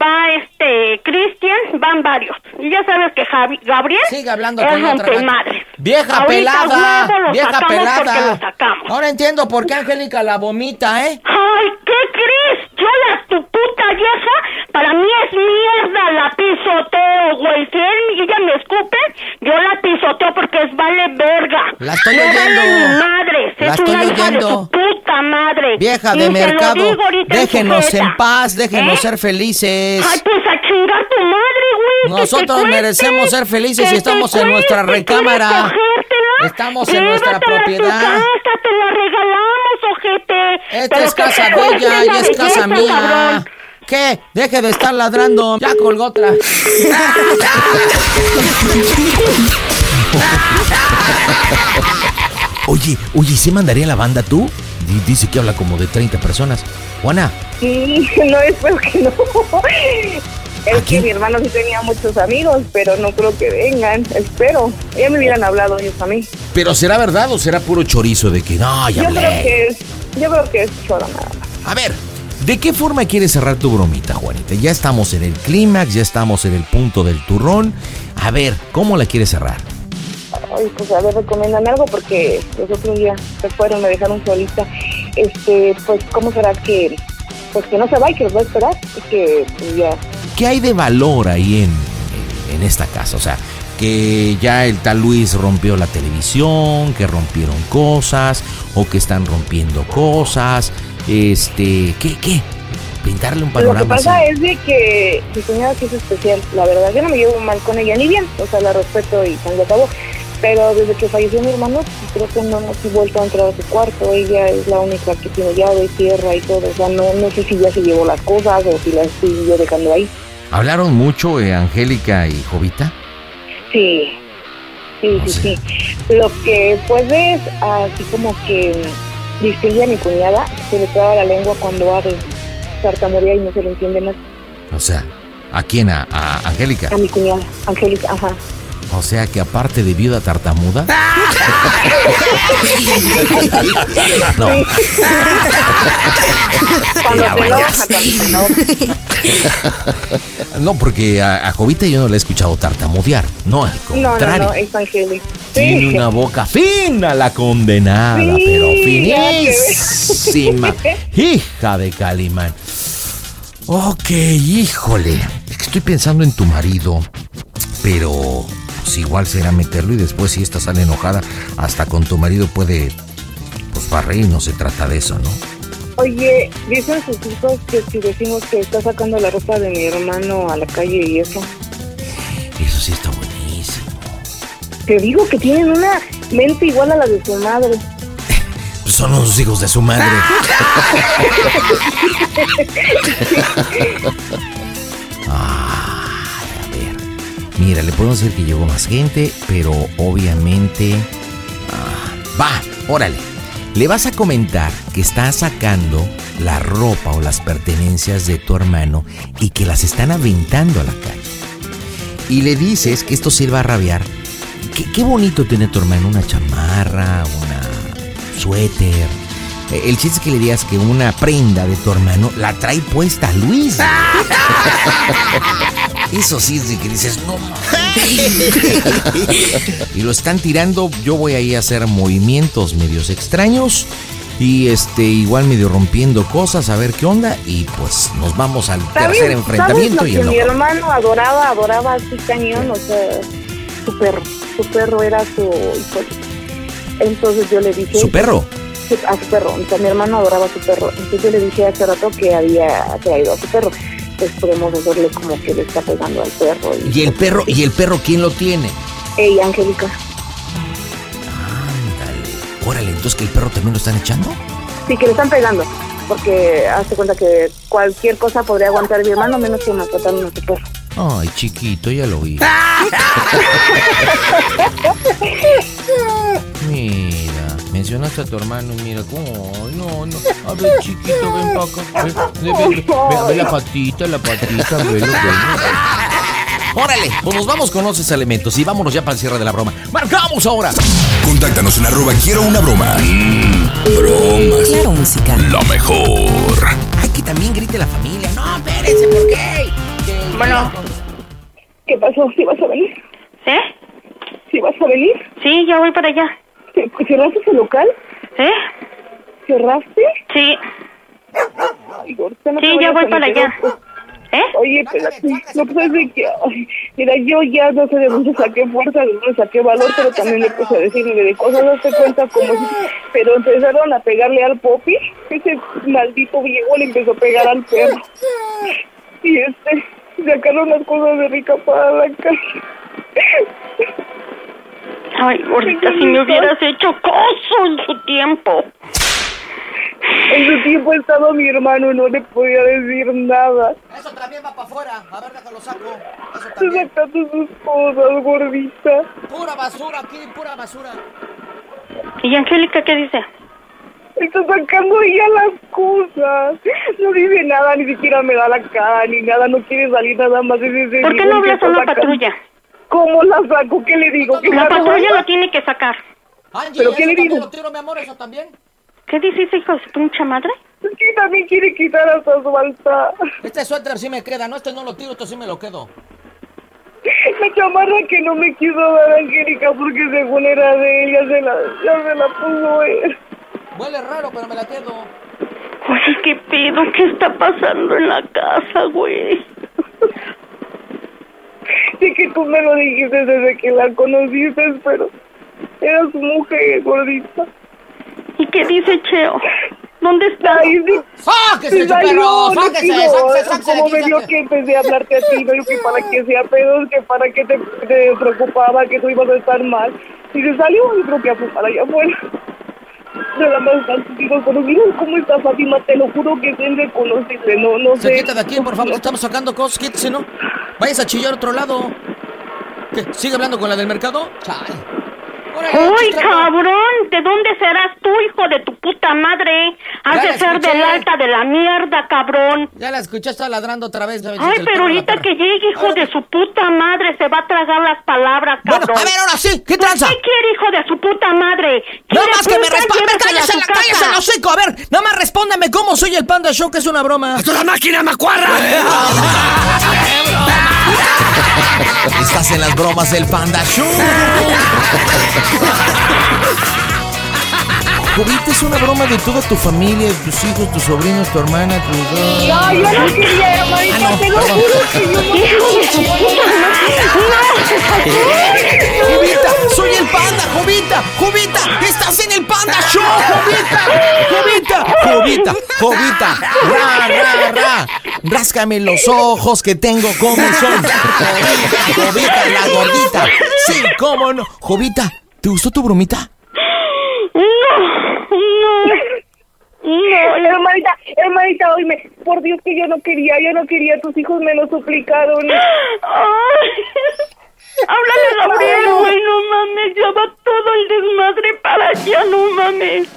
Speaker 15: va este Cristian, van varios. Y ya sabes que Javi- Gabriel
Speaker 2: Sigue hablando
Speaker 15: es
Speaker 2: con la otra
Speaker 15: rompemadre.
Speaker 2: Vieja
Speaker 15: Ahorita
Speaker 2: pelada,
Speaker 15: lo
Speaker 2: vieja
Speaker 15: sacamos porque
Speaker 2: pelada.
Speaker 15: lo sacamos.
Speaker 2: Ahora entiendo por qué Angélica la vomita, ¿eh?
Speaker 15: Ay, ¿qué crees? Yo la tu puta vieja, para mí es mierda, la pisoteo, güey. Si él, ella me escupe, yo la pisoteo porque es vale verga.
Speaker 2: La estoy
Speaker 15: no vale
Speaker 2: oyendo. La
Speaker 15: es
Speaker 2: estoy
Speaker 15: una hija de
Speaker 2: oyendo.
Speaker 15: su puta madre.
Speaker 2: Vieja de mercado,
Speaker 15: en
Speaker 2: déjenos en paz, déjenos
Speaker 15: ¿Eh?
Speaker 2: ser felices.
Speaker 15: Ay, pues a chingar tu madre, güey.
Speaker 2: Nosotros merecemos ser felices y estamos en nuestra
Speaker 15: cueste, ¿quieres
Speaker 2: recámara. Estamos en nuestra
Speaker 15: Llévatela a tu
Speaker 2: propiedad.
Speaker 15: casa, te la regalamos, ojete.
Speaker 2: Esta
Speaker 15: Pero
Speaker 2: es casa de ella y es casa mía.
Speaker 15: cabrón.
Speaker 2: ¿Qué? Deje de estar ladrando. Ya colgó otra. Oye, oye, ¿se mandaría la banda tú? Di- Dice que habla como de 30 personas. Juana,
Speaker 14: Sí, no, espero que no. Es que mi hermano sí tenía muchos amigos, pero no creo que vengan, espero. Ya me hubieran hablado ellos a mí.
Speaker 2: ¿pero será verdad o será puro chorizo de que no, ya
Speaker 14: Yo creo
Speaker 2: hablé?
Speaker 14: que es, yo creo que es choro nada más.
Speaker 2: A ver, ¿de qué forma quieres cerrar tu bromita, Juanita? Ya estamos en el clímax, ya estamos en el punto del turrón. A ver, ¿cómo la quieres cerrar?
Speaker 14: Ay, pues a ver, recomiendan algo porque los otros días se fueron, me dejaron solita. Este, pues, ¿cómo será que, pues que no se va y que los va a esperar? Es que, pues ya,
Speaker 2: ¿Qué hay de valor ahí en, en esta casa? O sea, que ya el tal Luis rompió la televisión, que rompieron cosas, o que están rompiendo cosas. Este, ¿qué, qué? Pintarle un
Speaker 14: Lo que
Speaker 2: panorama
Speaker 14: pasa
Speaker 2: así.
Speaker 14: es de que mi cuñada sí es especial, la verdad. Yo no me llevo mal con ella ni bien, o sea, la respeto y se acabó. Pero desde que falleció mi hermano, pues, creo que no hemos vuelto a entrar a su cuarto. Ella es la única que tiene llave, tierra y todo. O sea, no, no sé si ya se llevó las cosas o si las estoy yo dejando ahí.
Speaker 2: ¿Hablaron mucho eh, Angélica y Jovita?
Speaker 14: Sí, sí, sí, sí. Lo que puede es así como que distingue a mi cuñada, se le traba la lengua cuando abre tartamudea y no se le entiende más.
Speaker 2: O sea, ¿a quién? ¿A, a Angélica?
Speaker 14: A mi cuñada, Angélica, ajá.
Speaker 2: O sea que aparte de viuda tartamuda. No.
Speaker 14: Cuando se enoja.
Speaker 2: No, porque a, a Jovita yo no le he escuchado tartamudear. No, al
Speaker 14: No, no,
Speaker 2: contrario.
Speaker 14: no, es Angélica.
Speaker 2: Tiene
Speaker 14: Sí.
Speaker 2: una boca fina la condenada,
Speaker 14: Sí,
Speaker 2: pero finísima. Hija de Calimán. Ok, híjole. Estoy pensando en tu marido, pero pues igual será meterlo y después si esta sale enojada, hasta con tu marido puede, pues para reír, no se trata de eso, ¿no?
Speaker 14: Oye, dicen sus hijos que si decimos que está sacando la ropa de mi hermano a la calle y eso.
Speaker 2: Eso sí está buenísimo.
Speaker 14: Te digo que tienen una mente igual a la de su madre.
Speaker 2: Son los hijos de su madre. Ay, a ver. Mira, le podemos decir que llegó más gente, pero obviamente... ah, va, órale. Le vas a comentar que está sacando la ropa o las pertenencias de tu hermano y que las están aventando a la calle. Y le dices que esto sirva a rabiar. Qué, bonito tiene tu hermano una chamarra, una suéter. Eh, El chiste es que le digas que una prenda de tu hermano la trae puesta Luis. Eso sí es de que dices, no. y lo están tirando, yo voy ahí a hacer movimientos medios extraños y este igual medio rompiendo cosas a ver qué onda y pues nos vamos al tercer enfrentamiento
Speaker 14: y mi hermano adoraba adoraba a su cañón o sea su perro su perro era su entonces yo le dije
Speaker 2: su perro
Speaker 14: a su perro. O sea mi hermano adoraba a su perro. Entonces yo le dije hace rato que había traído a su perro pues podemos hacerle como que le está pegando al perro
Speaker 2: y, el perro y el perro quién lo tiene
Speaker 14: ella Angélica
Speaker 2: Órale, entonces que el perro también lo están echando.
Speaker 14: Sí, que le están pegando. Porque hace cuenta que cualquier cosa podría aguantar mi hermano, menos que maltratar a su perro.
Speaker 2: Ay, chiquito, ya lo vi. mira, mencionaste a tu hermano mira, cómo, no, no. A ver, chiquito, ven para acá. Ve, ve, ve, la patita, la patita, velo. Órale, pues nos vamos con los elementos y vámonos ya para el cierre de la broma. ¡Marcamos ahora!
Speaker 1: Contáctanos en arroba quiero una broma.
Speaker 5: Mmm, bromas.
Speaker 6: Claro, música.
Speaker 1: Lo mejor.
Speaker 2: Ay, que también grite la familia. No, espérense, ¿por qué?
Speaker 14: Bueno. ¿Qué pasó? ¿Sí vas a venir?
Speaker 15: ¿Eh?
Speaker 14: ¿Sí vas a venir?
Speaker 15: Sí, ya voy para allá.
Speaker 14: ¿Cerraste ese local?
Speaker 15: ¿Eh?
Speaker 14: ¿Cerraste?
Speaker 15: Sí.
Speaker 14: Ay, Gorka, no
Speaker 15: sí, ya voy para allá. ¿Eh?
Speaker 14: Oye, espérate, no pues de que, ay, mira, yo ya no sé de dónde saqué fuerza, de dónde saqué valor, pero también le puse a decirle de cosas, no te cuenta como si, pero empezaron a pegarle al Poppy, ese maldito viejo le empezó a pegar al perro, y este, sacaron las cosas de rica para la calle.
Speaker 15: Ay, ahorita si me hubieras hecho coso en su tiempo.
Speaker 14: En su tiempo estaba mi hermano, no le podía decir nada.
Speaker 2: Eso también va para afuera. A ver, déjalo saco. Eso
Speaker 14: sacando sus cosas, gordita.
Speaker 2: Pura basura aquí, pura basura.
Speaker 15: ¿Y Angélica qué dice?
Speaker 14: Está sacando ella las cosas. No dice nada, ni siquiera me da la cara, ni nada, no quiere salir nada más. Es ese
Speaker 15: ¿Por qué no hablas a una
Speaker 14: sacando.
Speaker 15: patrulla?
Speaker 14: ¿Cómo la saco? ¿Qué le digo? ¿Que
Speaker 15: La
Speaker 14: la
Speaker 15: patrulla lo tiene que sacar.
Speaker 2: Angie,
Speaker 14: ¿Pero
Speaker 2: ¿eso
Speaker 14: qué le digo?
Speaker 2: lo tiro, mi amor, eso también?
Speaker 15: ¿Qué dices, hijo de su pinche madre?
Speaker 14: Es que también quiere quitar hasta su alta.
Speaker 2: Este suéter sí me queda, no, este no lo tiro, esto sí me lo quedo.
Speaker 14: La chamarra que no me quiso dar Angélica porque según era de él, ya se la, ya se la puso él.
Speaker 2: Huele raro, pero me la quedo.
Speaker 15: Oye, ¿qué pedo? ¿Qué está pasando en la casa, güey?
Speaker 14: Sé que tú me lo dijiste desde que la conociste, pero era su mujer gordita.
Speaker 15: ¿Y qué dice Cheo? ¿Dónde está?
Speaker 2: ¡Sáquese, perro! ¡Sáquese,
Speaker 14: Como me vio que empecé a hablarte a ti, dijo que para que sea pedos, que para que te, te preocupaba, que tú ibas a estar mal. Y se salió, yo creo que a fue para allá afuera. Nada más hijos, pero mira cómo está Fátima, te lo juro que es irreconocible, no, no
Speaker 2: Se
Speaker 14: sé.
Speaker 2: quita de aquí, por favor, estamos sacando cosas, quítese, ¿no? Vayas a chillar a otro lado. ¿Qué? ¿Sigue hablando con la del mercado? Chale.
Speaker 15: ¡Uy, cabrón! ¿De dónde serás tú, hijo de tu puta madre? Has de ser
Speaker 2: escuché.
Speaker 15: del alta de la mierda, cabrón.
Speaker 2: Ya la escuché, está ladrando otra vez.
Speaker 15: Ay, pero ahorita que llegue, hijo de su puta madre, se va a tragar las palabras,
Speaker 2: Bueno,
Speaker 15: cabrón.
Speaker 2: a ver, ahora sí, ¿qué tranza?
Speaker 15: ¿Qué quiere, hijo de su puta madre?
Speaker 2: Nada
Speaker 15: ¿Quiere
Speaker 2: más que me responda. ¡Cállese, la, cállese el hocico! A ver, nada más respóndame cómo soy el Panda Show, que es una broma.
Speaker 5: ¡Esto es la máquina macuarra!
Speaker 2: Estás en las bromas del Panda Show. Jovita, es una broma de toda tu familia, de tus hijos, tus sobrinos, tu hermana, tu...
Speaker 14: No, yo no quería, hermanita,
Speaker 2: Ah, no,
Speaker 14: te lo juro que yo no
Speaker 15: madre.
Speaker 2: Jovita, soy el panda, Jovita, Jovita, estás en el Panda Show, Jovita, Jovita, Jovita, Jovita, ra, ra, ra, ráscame los ojos que tengo como son, Jovita, Jovita, la gordita, sí, cómo no, Jovita, ¿te gustó tu bromita?
Speaker 15: No. No,
Speaker 14: hermanita, hermanita, oíme, por Dios que yo no quería, yo no quería, tus hijos me lo suplicaron.
Speaker 15: Ay. Háblale a Gabriel, güey, no mames, ya va todo el desmadre para allá, no mames.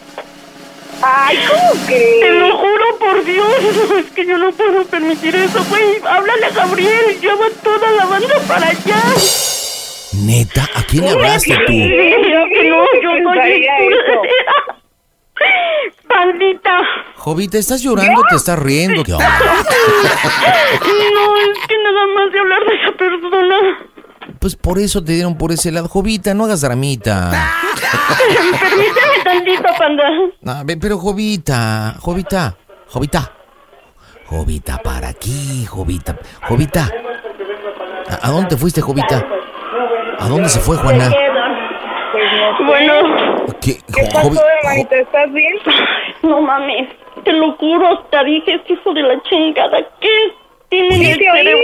Speaker 14: Ay, ¿cómo que?
Speaker 15: Te lo juro por Dios, es que yo no puedo permitir eso, güey. Háblale a Gabriel, ya va toda la banda para allá.
Speaker 2: Neta, ¿a quién le hablaste tú?
Speaker 15: Sí, yo que no, yo soy. Pandita.
Speaker 2: Jovita, ¿estás llorando o te estás riendo? ¿Qué onda?
Speaker 15: No, es que nada más de hablar de esa persona.
Speaker 2: Pues por eso te dieron por ese lado. Jovita, no hagas dramita.
Speaker 15: Permíteme tantito, panda.
Speaker 2: A ver, pero Jovita, Jovita, Jovita. Jovita, para aquí, Jovita. Jovita. ¿A, a dónde te fuiste, Jovita? ¿A dónde se fue, Juana?
Speaker 15: Bueno.
Speaker 2: ¿Qué,
Speaker 15: ¿Qué
Speaker 2: Jovi-
Speaker 15: hermanita? ¿Estás bien? No mames, te lo juro, te dije, es hijo de la chingada. ¿Qué tiene en el cerebro?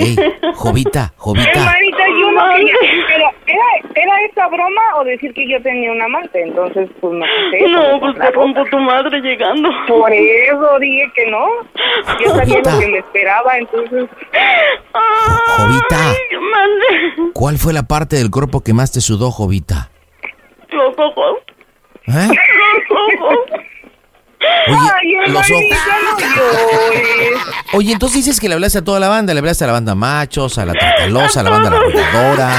Speaker 2: Ey, Jovita, Jovita.
Speaker 14: Hermanita, yo no quería, pero ¿era, ¿era esa broma o decir que yo tenía un amante? Entonces, pues no sé.
Speaker 15: No, pues te rompo tu madre llegando.
Speaker 14: Por eso dije que no. Yo sabía lo que me esperaba, entonces...
Speaker 2: Jovita. ¿cuál fue la parte del cuerpo que más te sudó, Jovita?
Speaker 15: Los ojos.
Speaker 2: ¿Eh?
Speaker 15: Los ojos.
Speaker 14: Ay,
Speaker 2: los
Speaker 14: llores.
Speaker 2: Oye, entonces dices que le hablaste a toda la banda, le hablaste a la banda Machos, a la Tratalosa, a la banda La
Speaker 15: está.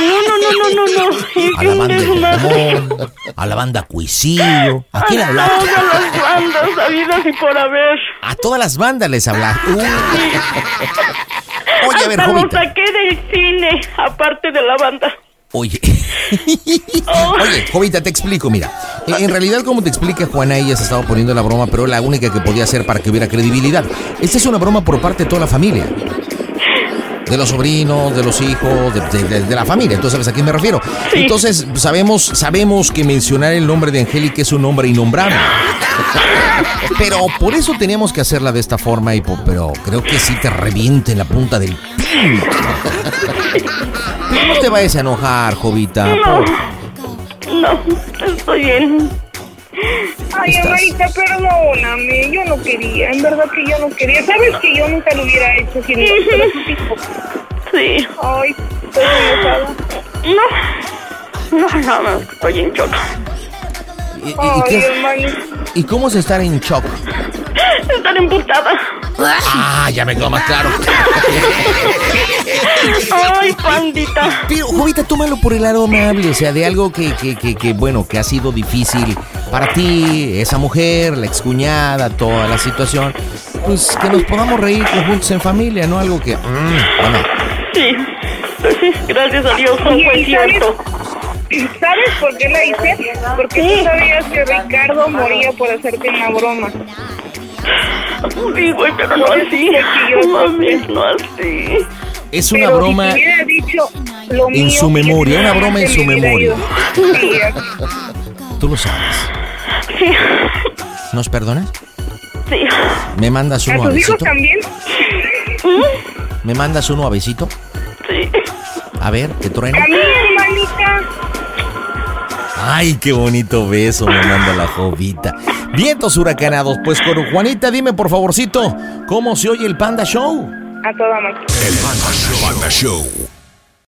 Speaker 15: No, no, no, no, no, no.
Speaker 2: a la banda El Ramón, a la banda Cuisillo. ¿A quién le
Speaker 15: A
Speaker 2: hablaste?
Speaker 15: todas las bandas habidas y por haber.
Speaker 2: A todas las bandas les hablaste. Oye, a ver,
Speaker 15: Hasta lo saqué del cine, aparte de la banda.
Speaker 2: Oye. Oye, Jovita, te explico, mira. En realidad, como te explica Juana, ella se estaba poniendo la broma, pero la única que podía hacer para que hubiera credibilidad. Esta es una broma por parte de toda la familia. De los sobrinos, de los hijos, de, de- de- de la familia. Entonces, ¿sabes a quién me refiero? Entonces, sabemos, sabemos que mencionar el nombre de Angélica es un nombre innombrable. Pero por eso teníamos que hacerla de esta forma, y pero creo que sí te reviente en la punta del pin. Pero no te vayas a enojar, Jovita.
Speaker 15: No.
Speaker 2: por-
Speaker 15: No, estoy bien.
Speaker 14: Ay,
Speaker 2: Estás-
Speaker 14: hermanita, perdóname. Yo no quería, en verdad que yo no quería. ¿Sabes que yo nunca lo hubiera hecho sin tú sí.
Speaker 15: Sí.
Speaker 14: Ay, estoy.
Speaker 15: No. No, no, no, estoy en shock.
Speaker 2: ¿Y, y- y
Speaker 14: Ay,
Speaker 2: qué- y cómo es estar en shock?
Speaker 15: Estar emputada.
Speaker 2: Ah, ya me quedó más claro.
Speaker 15: Ay, pandita.
Speaker 2: Pero, Jovita, tómalo por el lado amable, o sea, de algo que, que, que, que, bueno, que ha sido difícil para ti, esa mujer, la excuñada, toda la situación. Pues que nos podamos reír juntos en familia, ¿no? Algo que... mm, bueno,
Speaker 15: Sí. Pues sí, gracias a Dios, fue cierto.
Speaker 14: ¿Sabes por qué la hice? Porque tú sabías que Ricardo moría por hacerte una broma.
Speaker 15: Sí, güey, pero no así. Mames, no así.
Speaker 2: es una
Speaker 14: Pero
Speaker 2: broma
Speaker 14: Si te hubiera dicho lo
Speaker 2: en
Speaker 14: mío,
Speaker 2: su memoria, una broma en su memoria. Tú lo sabes.
Speaker 15: Sí,
Speaker 2: ¿Nos perdonas?
Speaker 15: sí.
Speaker 2: ¿Me mandas
Speaker 14: ¿A
Speaker 2: uno
Speaker 14: tus hijos también?
Speaker 2: ¿Me mandas uno avecito?
Speaker 15: Sí.
Speaker 2: A ver, que truene.
Speaker 14: A mí, hermanita.
Speaker 2: Ay, qué bonito beso me manda la jovita. Vientos huracanados, pues con Juanita, dime por favorcito, ¿cómo se oye el Panda Show?
Speaker 14: A toda máquina.
Speaker 5: El Panda Show. Panda Show.